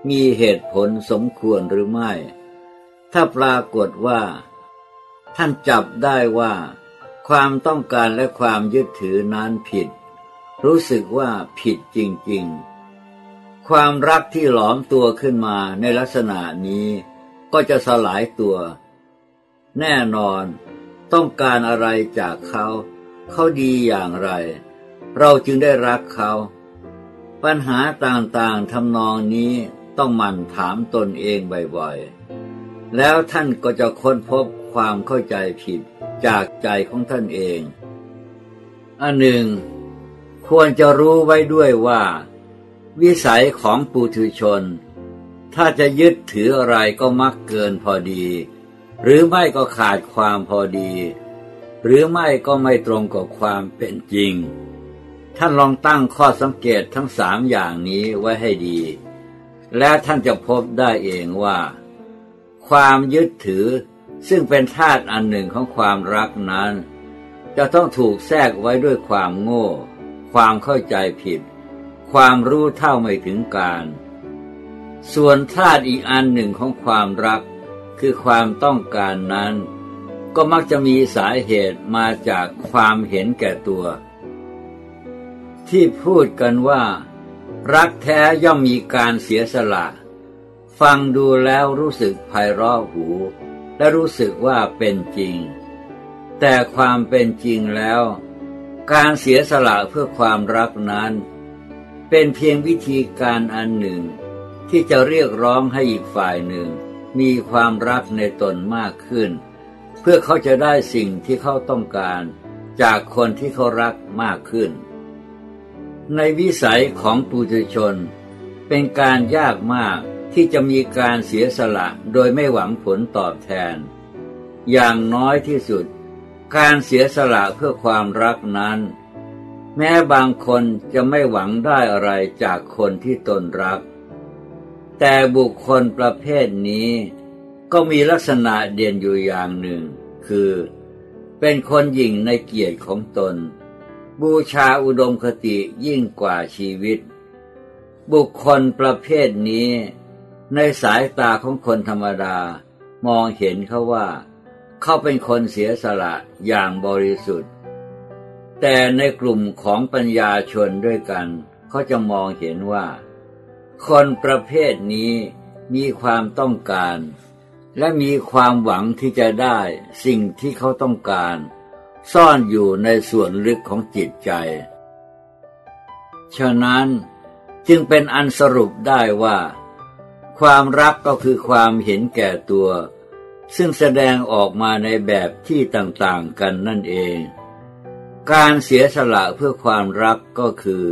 มีเหตุผลสมควรหรือไม่ ถ้าปรากฏว่า ท่านจับได้ว่า ความต้องการและความยึดถือนั้นผิด รู้สึกว่าผิดจริงๆ ความรักที่หลอมตัวขึ้นมาในลักษณะนี้ก็จะสลายตัว แน่นอนต้องการอะไรจากเขา เขาดีอย่างไร เราจึงได้รักเขา ปัญหาต่างๆทำนองนี้ต้องหมั่นถามตนเองบ่อยๆ แล้วท่านก็จะค้นพบความเข้าใจผิดจากใจของท่านเองอันหนึ่ง ควรจะรู้ไว้ด้วยว่า วิสัยของปุถุชน ถ้าจะยึดถืออะไรก็มักเกินพอดี หรือไม่ก็ขาดความพอดี หรือไม่ก็ไม่ตรงกับความเป็นจริง ท่านลองตั้งข้อสังเกตทั้งสามอย่างนี้ไว้ให้ดี และท่านจะพบได้เองว่า ความยึดถือซึ่งเป็นธาตุอันหนึ่งของความรักนั้น จะต้องถูกแทรกไว้ด้วยความโง่ ความเข้าใจผิด ความรู้เท่าไม่ถึงการ ส่วนธาตุอีกอันหนึ่งของความรัก คือความต้องการนั้น ก็มักจะมีสาเหตุมาจากความเห็นแก่ตัว ที่พูดกันว่า รักแท้ย่อมมีการเสียสละ ฟังดูแล้วรู้สึกไพเราะหู และรู้สึกว่าเป็นจริง แต่ความเป็นจริงแล้ว การเสียสละเพื่อความรักนั้น เป็นเพียงวิธีการอันหนึ่ง ที่จะเรียกร้องให้อีกฝ่ายหนึ่ง มีความรักในตนมากขึ้น เพื่อเขาจะได้สิ่งที่เขาต้องการ จากคนที่เขารักมากขึ้น ในวิสัยของปุถุชน เป็นการยากมากที่จะมีการเสียสละโดยไม่หวังผลตอบแทน อย่างน้อยที่สุด การเสียสละเพื่อความรักนั้น แม้บางคนจะไม่หวังได้อะไรจากคนที่ตนรัก แต่บุคคลประเภทนี้ก็มีลักษณะเด่นอยู่อย่างหนึ่ง คือ เป็นคนหยิ่งในเกียรติของตน บูชาอุดมคติยิ่งกว่าชีวิต บุคคลประเภทนี้ ในสายตาของคนธรรมดามองเห็นเขาว่า เขาเป็นคนเสียสละอย่างบริสุทธิ์ แต่ในกลุ่มของปัญญาชนด้วยกัน เขาจะมองเห็นว่า คนประเภทนี้มีความต้องการ และมีความหวังที่จะได้สิ่งที่เขาต้องการ ซ่อนอยู่ในส่วนลึกของจิตใจ ฉะนั้นจึงเป็นอันสรุปได้ว่า ความรักก็คือความเห็นแก่ตัว ซึ่งแสดงออกมาในแบบที่ต่างๆกันนั่นเอง การเสียสละเพื่อความรักก็คือ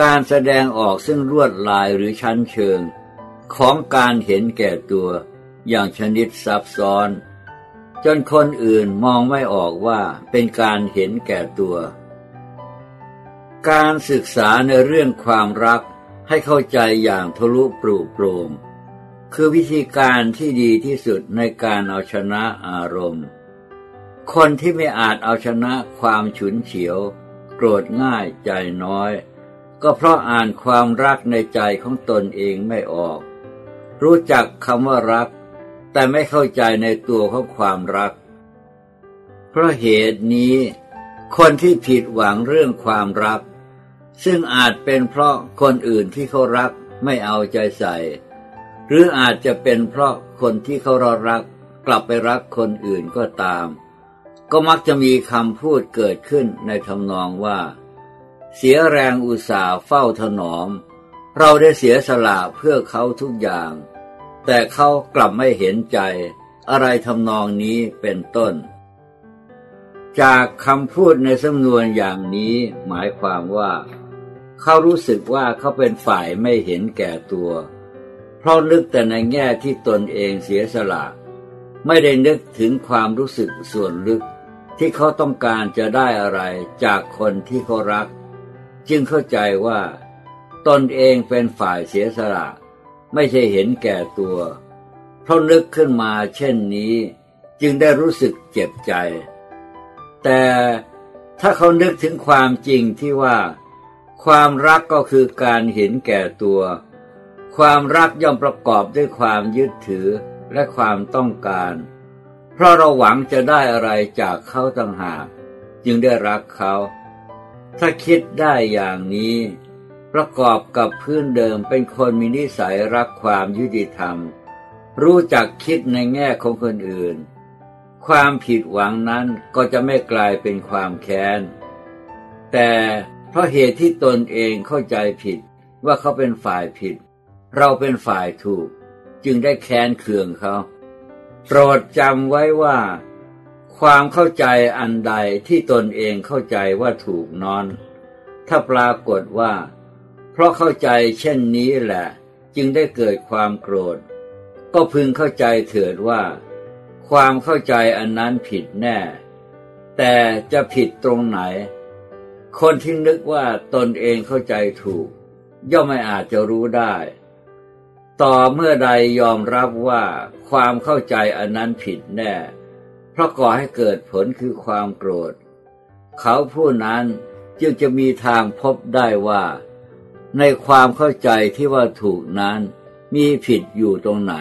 การแสดงออกซึ่งลวดลายหรือชั้นเชิง ของการเห็นแก่ตัวอย่างชนิดซับซ้อน จนคนอื่นมองไม่ออกว่าเป็นการเห็นแก่ตัว การศึกษาในเรื่องความรักให้เข้าใจอย่างทะลุปรุโปร่ง คือวิธีการที่ดีที่สุดในการเอาชนะอารมณ์ คนที่ไม่อาจเอาชนะความฉุนเฉียว โกรธง่ายใจน้อย ก็เพราะอ่านความรักในใจของตนเองไม่ออก รู้จักคำว่ารัก แต่ไม่เข้าใจในตัวของความรัก เพราะเหตุนี้ คนที่ผิดหวังเรื่องความรัก ซึ่งอาจเป็นเพราะคนอื่นที่เขารักไม่เอาใจใส่ หรืออาจจะเป็นเพราะคนที่เขารอรักกลับไปรักคนอื่นก็ตาม ก็มักจะมีคำพูดเกิดขึ้นในทำนองว่า เสียแรงอุตสาห์เฝ้าถนอม เราได้เสียสละเพื่อเขาทุกอย่าง แต่เขากลับไม่เห็นใจ อะไรทำนองนี้เป็นต้น จากคำพูดในสำนวนอย่างนี้หมายความว่า เขารู้สึกว่าเขาเป็นฝ่ายไม่เห็นแก่ตัวเราะนึกแต่ในแง่ที่ตนเองเสียสละ ไม่ได้นึกถึงความรู้สึกส่วนลึก ที่เขาต้องการจะได้อะไรจากคนที่เขารัก จึงเข้าใจว่า ตนเองเป็นฝ่ายเสียสละ ไม่ใช่เห็นแก่ตัวเพราะนึกขึ้นมาเช่นนี้ จึงได้รู้สึกเจ็บใจ แต่ถ้าเขานึกถึงความจริงที่ว่า ความรักก็คือการเห็นแก่ตัว ความรักย่อมประกอบด้วยความยึดถือและความต้องการ เพราะเราหวังจะได้อะไรจากเขาต่างหาก จึงได้รักเขา ถ้าคิดได้อย่างนี้ ประกอบกับพื้นเดิมเป็นคนมีนิสัยรักความยุติธรรม รู้จักคิดในแง่ของคนอื่น ความผิดหวังนั้นก็จะไม่กลายเป็นความแค้น แต่เพราะเหตุที่ตนเองเข้าใจผิดว่าเขาเป็นฝ่ายผิด เราเป็นฝ่ายถูก จึงได้แค้นเคืองเขาโปรดจำไว้ว่า ความเข้าใจอันใดที่ตนเองเข้าใจว่าถูกนอน ถ้าปรากฏว่า เพราะเข้าใจเช่นนี้แหละ จึงได้เกิดความโกรธ ก็พึงเข้าใจเถิดว่า ความเข้าใจอันนั้นผิดแน่ แต่จะผิดตรงไหน คนที่นึกว่าตนเองเข้าใจถูก ย่อมไม่อาจจะรู้ได้ ต่อเมื่อใดยอมรับว่าความเข้าใจอันนั้นผิดแน่ เพราะก่อให้เกิดผลคือความโกรธ เขาผู้นั้นจึงจะมีทางพบได้ว่า ในความเข้าใจที่ว่าถูกนั้น มีผิดอยู่ตรงไหน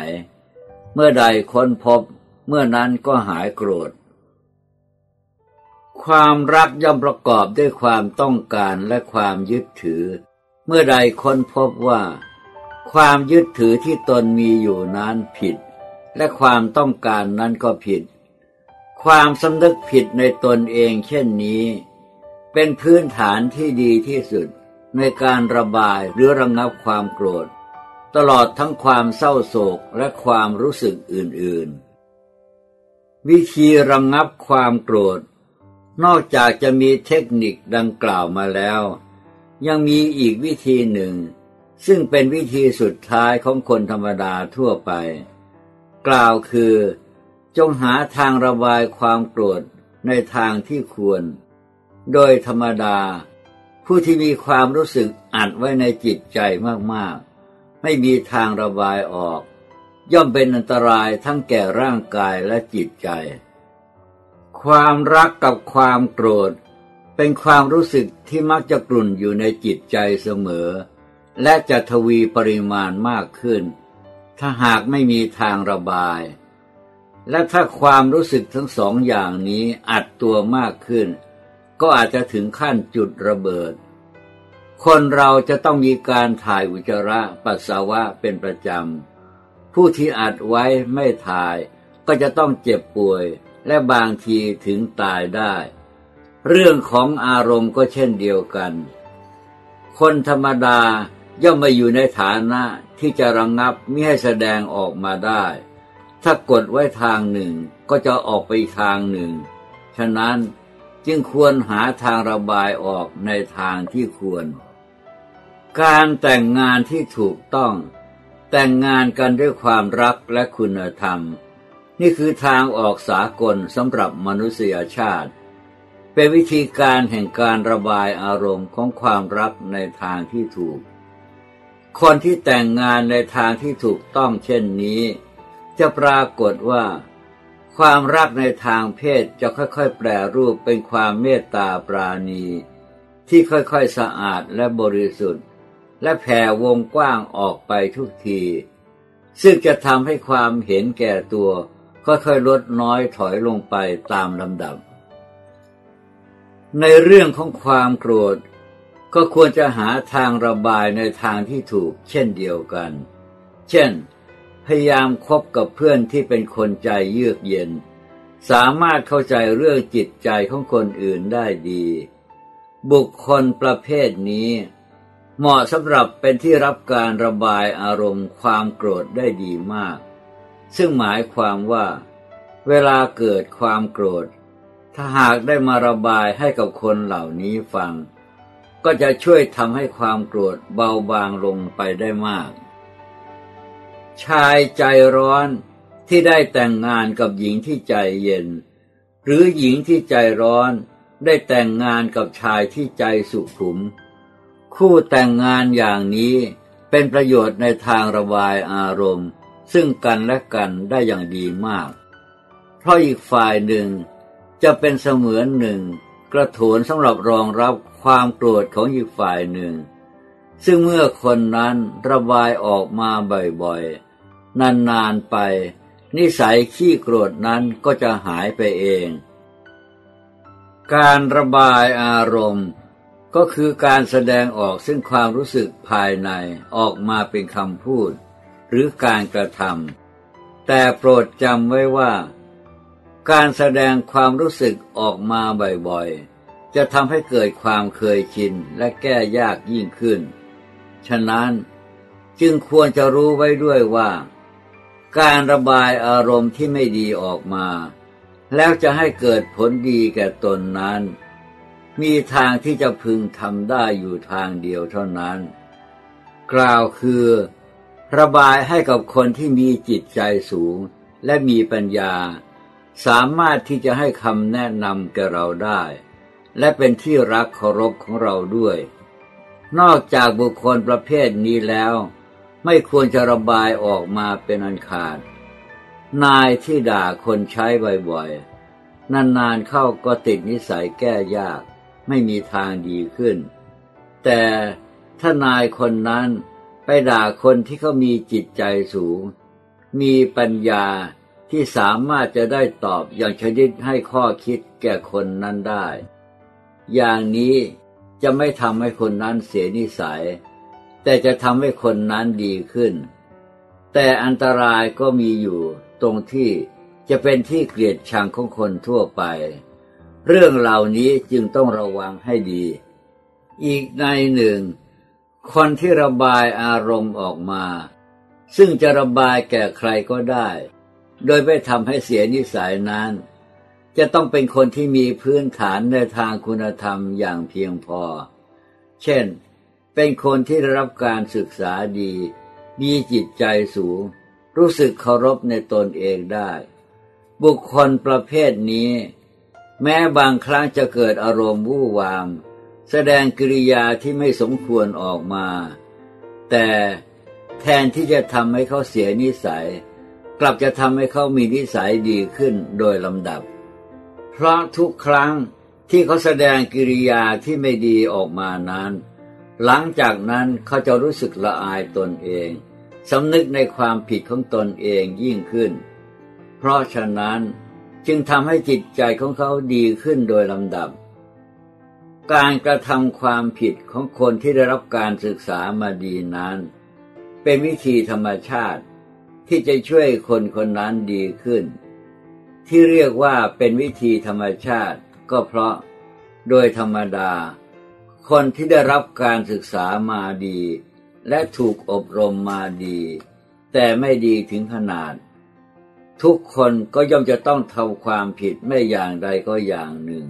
เมื่อใดค้นพบเมื่อนั้นก็หายโกรธ ความรักย่อมประกอบด้วยความต้องการและความยึดถือ เมื่อใดค้นพบว่า ความยึดถือที่ตนมีอยู่นั้นผิด และความต้องการนั้นก็ผิด ความสำนึกผิดในตนเองเช่นนี้ เป็นพื้นฐานที่ดีที่สุดในการระบายหรือระงับความโกรธ ตลอดทั้งความเศร้าโศกและความรู้สึกอื่นๆ วิธีระงับความโกรธ นอกจากจะมีเทคนิคดังกล่าวมาแล้ว ยังมีอีกวิธีหนึ่ง ซึ่งเป็นวิธีสุดท้ายของคนธรรมดาทั่วไป กล่าวคือ จงหาทางระบายความโกรธในทางที่ควร โดยธรรมดา ผู้ที่มีความรู้สึกอัดไว้ในจิตใจมากๆ ไม่มีทางระบายออก ย่อมเป็นอันตรายทั้งแก่ร่างกายและจิตใจ ความรักกับความโกรธ เป็นความรู้สึกที่มักจะกลุ่นอยู่ในจิตใจเสมอ และจะทวีปริมาณมากขึ้น ถ้าหากไม่มีทางระบาย และถ้าความรู้สึกทั้งสองอย่างนี้อัดตัวมากขึ้น ก็อาจจะถึงขั้นจุดระเบิด คนเราจะต้องมีการถ่ายอุจจาระปัสสาวะเป็นประจำ ผู้ที่อัดไว้ไม่ถ่าย ก็จะต้องเจ็บป่วย และบางทีถึงตายได้ เรื่องของอารมณ์ก็เช่นเดียวกัน คนธรรมดา ย่อมมาอยู่ในฐานะที่จะระงงับมิให้แสดงออกมาได้ ถ้ากดไว้ทางหนึ่งก็จะออกไปทางหนึ่ง ฉะนั้นจึงควรหาทางระบายออกในทางที่ควร การแต่งงานที่ถูกต้อง แต่งงานกันด้วยความรักและคุณธรรม นี่คือทางออกสากลสำหรับมนุษยชาติ เป็นวิธีการแห่งการระบายอารมณ์ของความรักในทางที่ถูก คนที่แต่งงานในทางที่ถูกต้องเช่นนี้ จะปรากฏว่า ความรักในทางเพศจะค่อยๆ แปรรูปเป็นความเมตตาปราณี ที่ค่อยๆสะอาดและบริสุทธิ์ และแผ่วงกว้างออกไปทุกที ซึ่งจะทำให้ความเห็นแก่ตัวค่อยๆลดน้อยถอยลงไปตามลำดับ ในเรื่องของความโกรธ ก็ควรจะหาทางระบายในทางที่ถูกเช่นเดียวกัน เช่น พยายามคบกับเพื่อนที่เป็นคนใจเยือกเย็น สามารถเข้าใจเรื่องจิตใจของคนอื่นได้ดี บุคคลประเภทนี้ เหมาะสำหรับเป็นที่รับการระบายอารมณ์ความโกรธได้ดีมาก ซึ่งหมายความว่า เวลาเกิดความโกรธ ถ้าหากได้มาระบายให้กับคนเหล่านี้ฟัง ก็จะช่วยทำให้ความโกรธเบาบางลงไปได้มาก ชายใจร้อนที่ได้แต่งงานกับหญิงที่ใจเย็น หรือหญิงที่ใจร้อนได้แต่งงานกับชายที่ใจสุขุม คู่แต่งงานอย่างนี้เป็นประโยชน์ในทางระบายอารมณ์ ซึ่งกันและกันได้อย่างดีมาก เพราะอีกฝ่ายหนึ่งจะเป็นเสมือนหนึ่ง กระโถนสำหรับรองรับความโกรธของอีกฝ่ายหนึ่ง ซึ่งเมื่อคนนั้นระบายออกมาบ่อยๆ นานๆไป นิสัยขี้โกรธนั้นก็จะหายไปเอง การระบายอารมณ์ก็คือการแสดงออกซึ่งความรู้สึกภายในออกมาเป็นคำพูด หรือการกระทำแต่โปรดจำไว้ว่า การแสดงความรู้สึกออกมาบ่อยๆ จะทำให้เกิดความเคยชินและแก้ยากยิ่งขึ้น ฉะนั้นจึงควรจะรู้ไว้ด้วยว่า การระบายอารมณ์ที่ไม่ดีออกมา แล้วจะให้เกิดผลดีแก่ตนนั้น มีทางที่จะพึงทำได้อยู่ทางเดียวเท่านั้น กล่าวคือ ระบายให้กับคนที่มีจิตใจสูงและมีปัญญา สามารถที่จะให้คำแนะนำแก่เราได้ และเป็นที่รักเคารพของเราด้วย นอกจากบุคคลประเภทนี้แล้ว ไม่ควรจะระบายออกมาเป็นอันขาด นายที่ด่าคนใช้บ่อยๆ นานๆเข้าก็ติดนิสัยแก้ยาก ไม่มีทางดีขึ้น แต่ถ้านายคนนั้นไปด่าคนที่เขามีจิตใจสูง มีปัญญา ที่สามารถจะได้ตอบอย่างชนิดให้ข้อคิดแก่คนนั้นได้ อย่างนี้จะไม่ทำให้คนนั้นเสียนิสัย แต่จะทำให้คนนั้นดีขึ้น แต่อันตรายก็มีอยู่ตรงที่จะเป็นที่เกลียดชังของคนทั่วไป เรื่องเหล่านี้จึงต้องระวังให้ดี อีกในหนึ่ง คนที่ระบายอารมณ์ออกมา ซึ่งจะระบายแก่ใครก็ได้ โดยไม่ทำให้เสียนิสัยนั้น จะต้องเป็นคนที่มีพื้นฐานในทางคุณธรรมอย่างเพียงพอ เช่น เป็นคนที่ได้รับการศึกษาดี มีจิตใจสูง รู้สึกเคารพในตนเองได้ บุคคลประเภทนี้ แม้บางครั้งจะเกิดอารมณ์วู่วาม แสดงกิริยาที่ไม่สมควรออกมา แต่แทนที่จะทำให้เขาเสียนิสัย กลับจะทำให้เขามีนิสัยดีขึ้นโดยลำดับ เพราะทุกครั้งที่เขาแสดงกิริยาที่ไม่ดีออกมานั้น หลังจากนั้นเขาจะรู้สึกละอายตนเองสำนึกในความผิดของตนเองยิ่งขึ้น เพราะฉะนั้นจึงทำให้จิตใจของเขาดีขึ้นโดยลำดับ การกระทำความผิดของคนที่ได้รับการศึกษามาดีนั้น เป็นวิธีธรรมชาติ ที่จะช่วยคนคนนั้นดีขึ้น ที่เรียกว่าเป็นวิธีธรรมชาติก็เพราะโดยธรรมดา คนที่ได้รับการศึกษามาดี และถูกอบรมมาดี แต่ไม่ดีถึงขนาด ทุกคนก็ย่อมจะต้องทำความผิดไม่อย่างใดก็อย่างหนึ่ง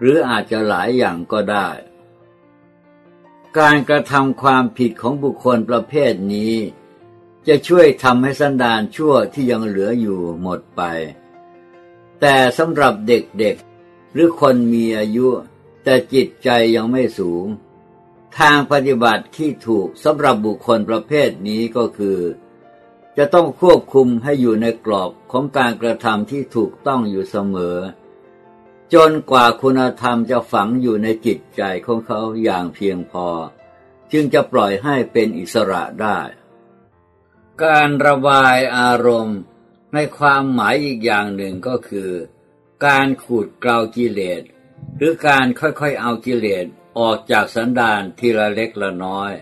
หรืออาจจะหลายอย่างก็ได้ การกระทำความผิดของบุคคลประเภทนี้ จะช่วยทำให้สันดานชั่วที่ยังเหลืออยู่หมดไป แต่สำหรับเด็กๆ หรือคนมีอายุ แต่จิตใจยังไม่สูง ทางปฏิบัติที่ถูกสำหรับบุคคลประเภทนี้ก็คือ จะต้องควบคุมให้อยู่ในกรอบของการกระทำที่ถูกต้องอยู่เสมอ จนกว่าคุณธรรมจะฝังอยู่ในจิตใจของเขาอย่างเพียงพอ จึงจะปล่อยให้เป็นอิสระได้ การระบายอารมณ์ในความหมายอีกอย่างหนึ่งก็คือ การขูดเกลากิเลสหรือการค่อยๆเอากิเลสออกจากสันดานทีละเล็กละน้อย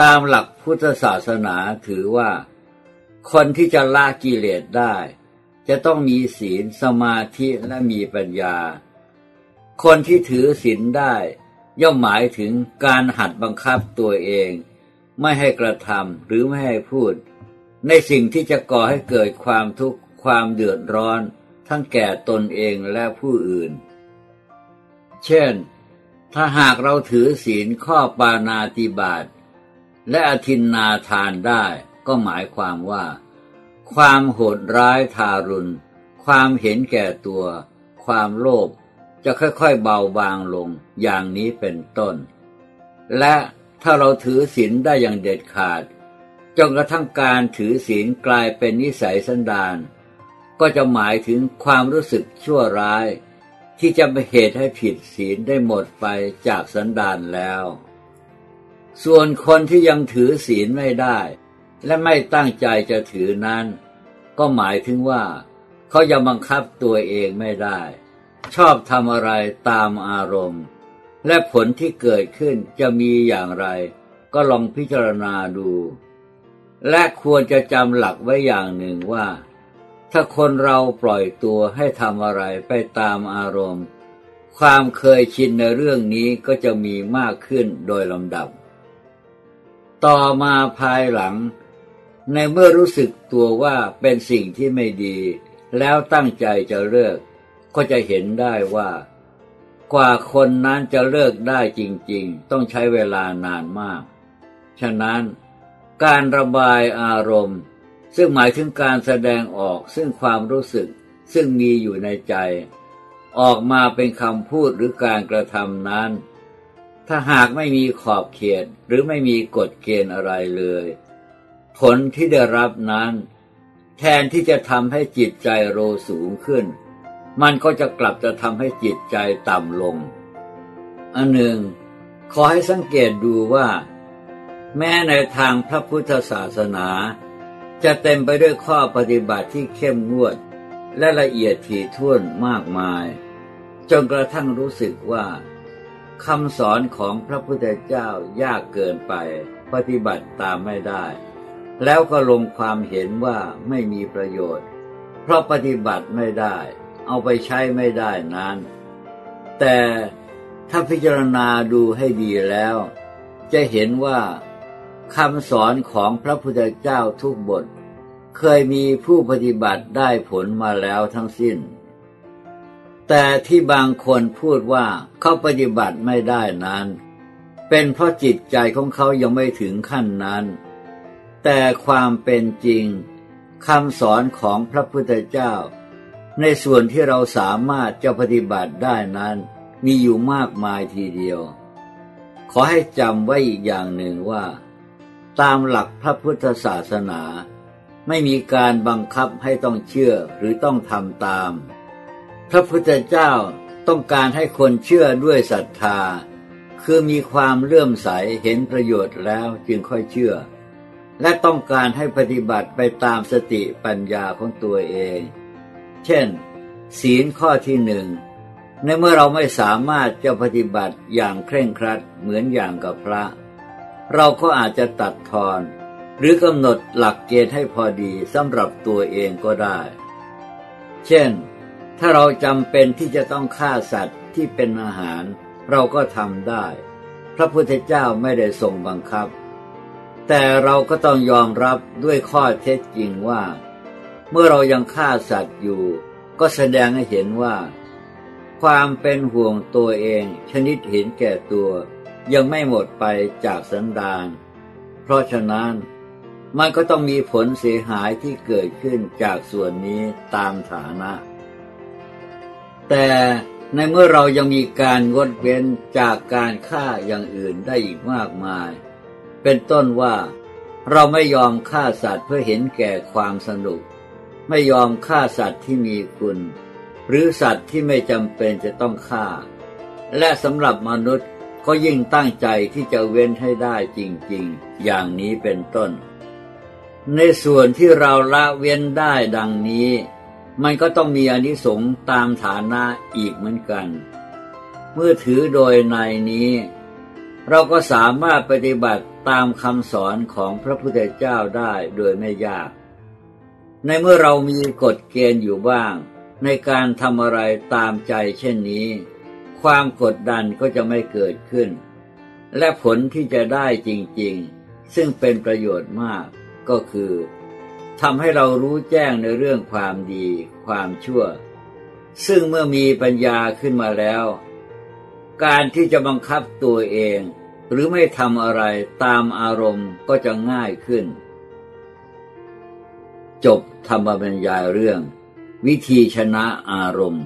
ตามหลักพุทธศาสนาถือว่า คนที่จะละกิเลสได้ จะต้องมีศีลสมาธิและมีปัญญา คนที่ถือศีลได้ ย่อมหมายถึงการหัดบังคับตัวเอง ไม่ให้กระทำหรือไม่ให้พูด ในสิ่งที่จะก่อให้เกิดความทุกข์ความเดือดร้อน ทั้งแก่ตนเองและผู้อื่น เช่น ถ้าหากเราถือศีลข้อปานาติบาตและอธินนาทานได้ก็หมายความว่า ความโหดร้ายทารุณ ความเห็นแก่ตัว ความโลภจะค่อยๆเบาบางลงอย่างนี้เป็นต้น และ ถ้าเราถือศีลได้อย่างเด็ดขาดจนกระทั่งการถือศีลกลายเป็นนิสัยสันดาน ก็จะหมายถึงความรู้สึกชั่วร้าย ที่จะเป็นเหตุให้ผิดศีลได้หมดไปจากสันดานแล้ว ส่วนคนที่ยังถือศีลไม่ได้ และไม่ตั้งใจจะถือนั้น ก็หมายถึงว่า เขายังบังคับตัวเองไม่ได้ ชอบทำอะไรตามอารมณ์ และผลที่เกิดขึ้นจะมีอย่างไร ก็ลองพิจารณาดู และควรจะจำหลักไว้อย่างหนึ่งว่า ถ้าคนเราปล่อยตัวให้ทำอะไรไปตามอารมณ์ ความเคยชินในเรื่องนี้ก็จะมีมากขึ้นโดยลำดับ ต่อมาภายหลัง ในเมื่อรู้สึกตัวว่าเป็นสิ่งที่ไม่ดี แล้วตั้งใจจะเลิก ก็จะเห็นได้ว่า กว่าคนนั้นจะเลิกได้จริงๆ ต้องใช้เวลานานมาก ฉะนั้นการระบายอารมณ์ ซึ่งหมายถึงการแสดงออกซึ่งความรู้สึกซึ่งมีอยู่ในใจ ออกมาเป็นคำพูดหรือการกระทำนั้น ถ้าหากไม่มีขอบเขตหรือไม่มีกฎเกณฑ์อะไรเลย ผลที่ได้รับนั้น แทนที่จะทำให้จิตใจโรสูงขึ้น มันก็จะกลับจะทำให้จิตใจต่ำลง อันหนึ่ง ขอให้สังเกตดูว่า แม้ในทางพระพุทธศาสนา จะเต็มไปด้วยข้อปฏิบัติที่เข้มงวด และละเอียดถี่ถ้วนมากมาย จนกระทั่งรู้สึกว่าคำสอนของพระพุทธเจ้ายากเกินไป ปฏิบัติตามไม่ได้ แล้วก็ลงความเห็นว่าไม่มีประโยชน์ เพราะปฏิบัติไม่ได้ เอาไปใช้ไม่ได้นั้น แต่ถ้าพิจารณาดูให้ดีแล้ว จะเห็นว่าคำสอนของพระพุทธเจ้าทุกบท เคยมีผู้ปฏิบัติได้ผลมาแล้วทั้งสิ้น แต่ที่บางคนพูดว่าเขาปฏิบัติไม่ได้นั้น เป็นเพราะจิตใจของเขายังไม่ถึงขั้นนั้น แต่ความเป็นจริงคำสอนของพระพุทธเจ้า ในส่วนที่เราสามารถจะปฏิบัติได้นั้น มีอยู่มากมายทีเดียว ขอให้จำไว้อีกอย่างหนึ่งว่า ตามหลักพระพุทธศาสนา ไม่มีการบังคับให้ต้องเชื่อหรือต้องทำตาม พระพุทธเจ้าต้องการให้คนเชื่อด้วยศรัทธา คือมีความเลื่อมใสเห็นประโยชน์แล้วจึงค่อยเชื่อ และต้องการให้ปฏิบัติไปตามสติปัญญาของตัวเอง เช่น ศีลข้อที่หนึ่งในเมื่อเราไม่สามารถจะปฏิบัติอย่างเคร่งครัดเหมือนอย่างกับพระ เราก็อาจจะตัดทอน หรือกำหนดหลักเกณฑ์ให้พอดีสำหรับตัวเองก็ได้ เช่น ถ้าเราจำเป็นที่จะต้องฆ่าสัตว์ที่เป็นอาหาร เราก็ทำได้ พระพุทธเจ้าไม่ได้ทรงบังคับ แต่เราก็ต้องยอมรับด้วยข้อเท็จจริงว่า เมื่อเรายังฆ่าสัตว์อยู่ ก็แสดงให้เห็นว่า ความเป็นห่วงตัวเองชนิดเห็นแก่ตัว ยังไม่หมดไปจากสันดานเพราะฉะนั้นมันก็ต้องมีผลเสียหายที่เกิดขึ้นจากส่วนนี้ตามฐานะ แต่ในเมื่อเรายังมีการงดเว้นจากการฆ่าอย่างอื่นได้อีกมากมาย เป็นต้นว่าเราไม่ยอมฆ่าสัตว์เพื่อเห็นแก่ความสนุก ไม่ยอมฆ่าสัตว์ที่มีคุณ หรือสัตว์ที่ไม่จำเป็นจะต้องฆ่า และสำหรับมนุษย์ก็ยิ่งตั้งใจที่จะเว้นให้ได้จริงๆ อย่างนี้เป็นต้น ในส่วนที่เราละเว้นได้ดังนี้ มันก็ต้องมีอนิสงส์ตามฐานะอีกเหมือนกัน เมื่อถือโดยในนี้ เราก็สามารถปฏิบัติตามคำสอนของพระพุทธเจ้าได้โดยไม่ยาก ในเมื่อเรามีกฎเกณฑ์อยู่บ้าง ในการทำอะไรตามใจเช่นนี้ ความกดดันก็จะไม่เกิดขึ้น และผลที่จะได้จริงๆ ซึ่งเป็นประโยชน์มากก็คือทำให้เรารู้แจ้งในเรื่องความดี ความชั่ว ซึ่งเมื่อมีปัญญาขึ้นมาแล้ว การที่จะบังคับตัวเอง หรือไม่ทำอะไรตามอารมณ์ก็จะง่ายขึ้น จบ ธรรมบรรยายเรื่อง วิธีชนะอารมณ์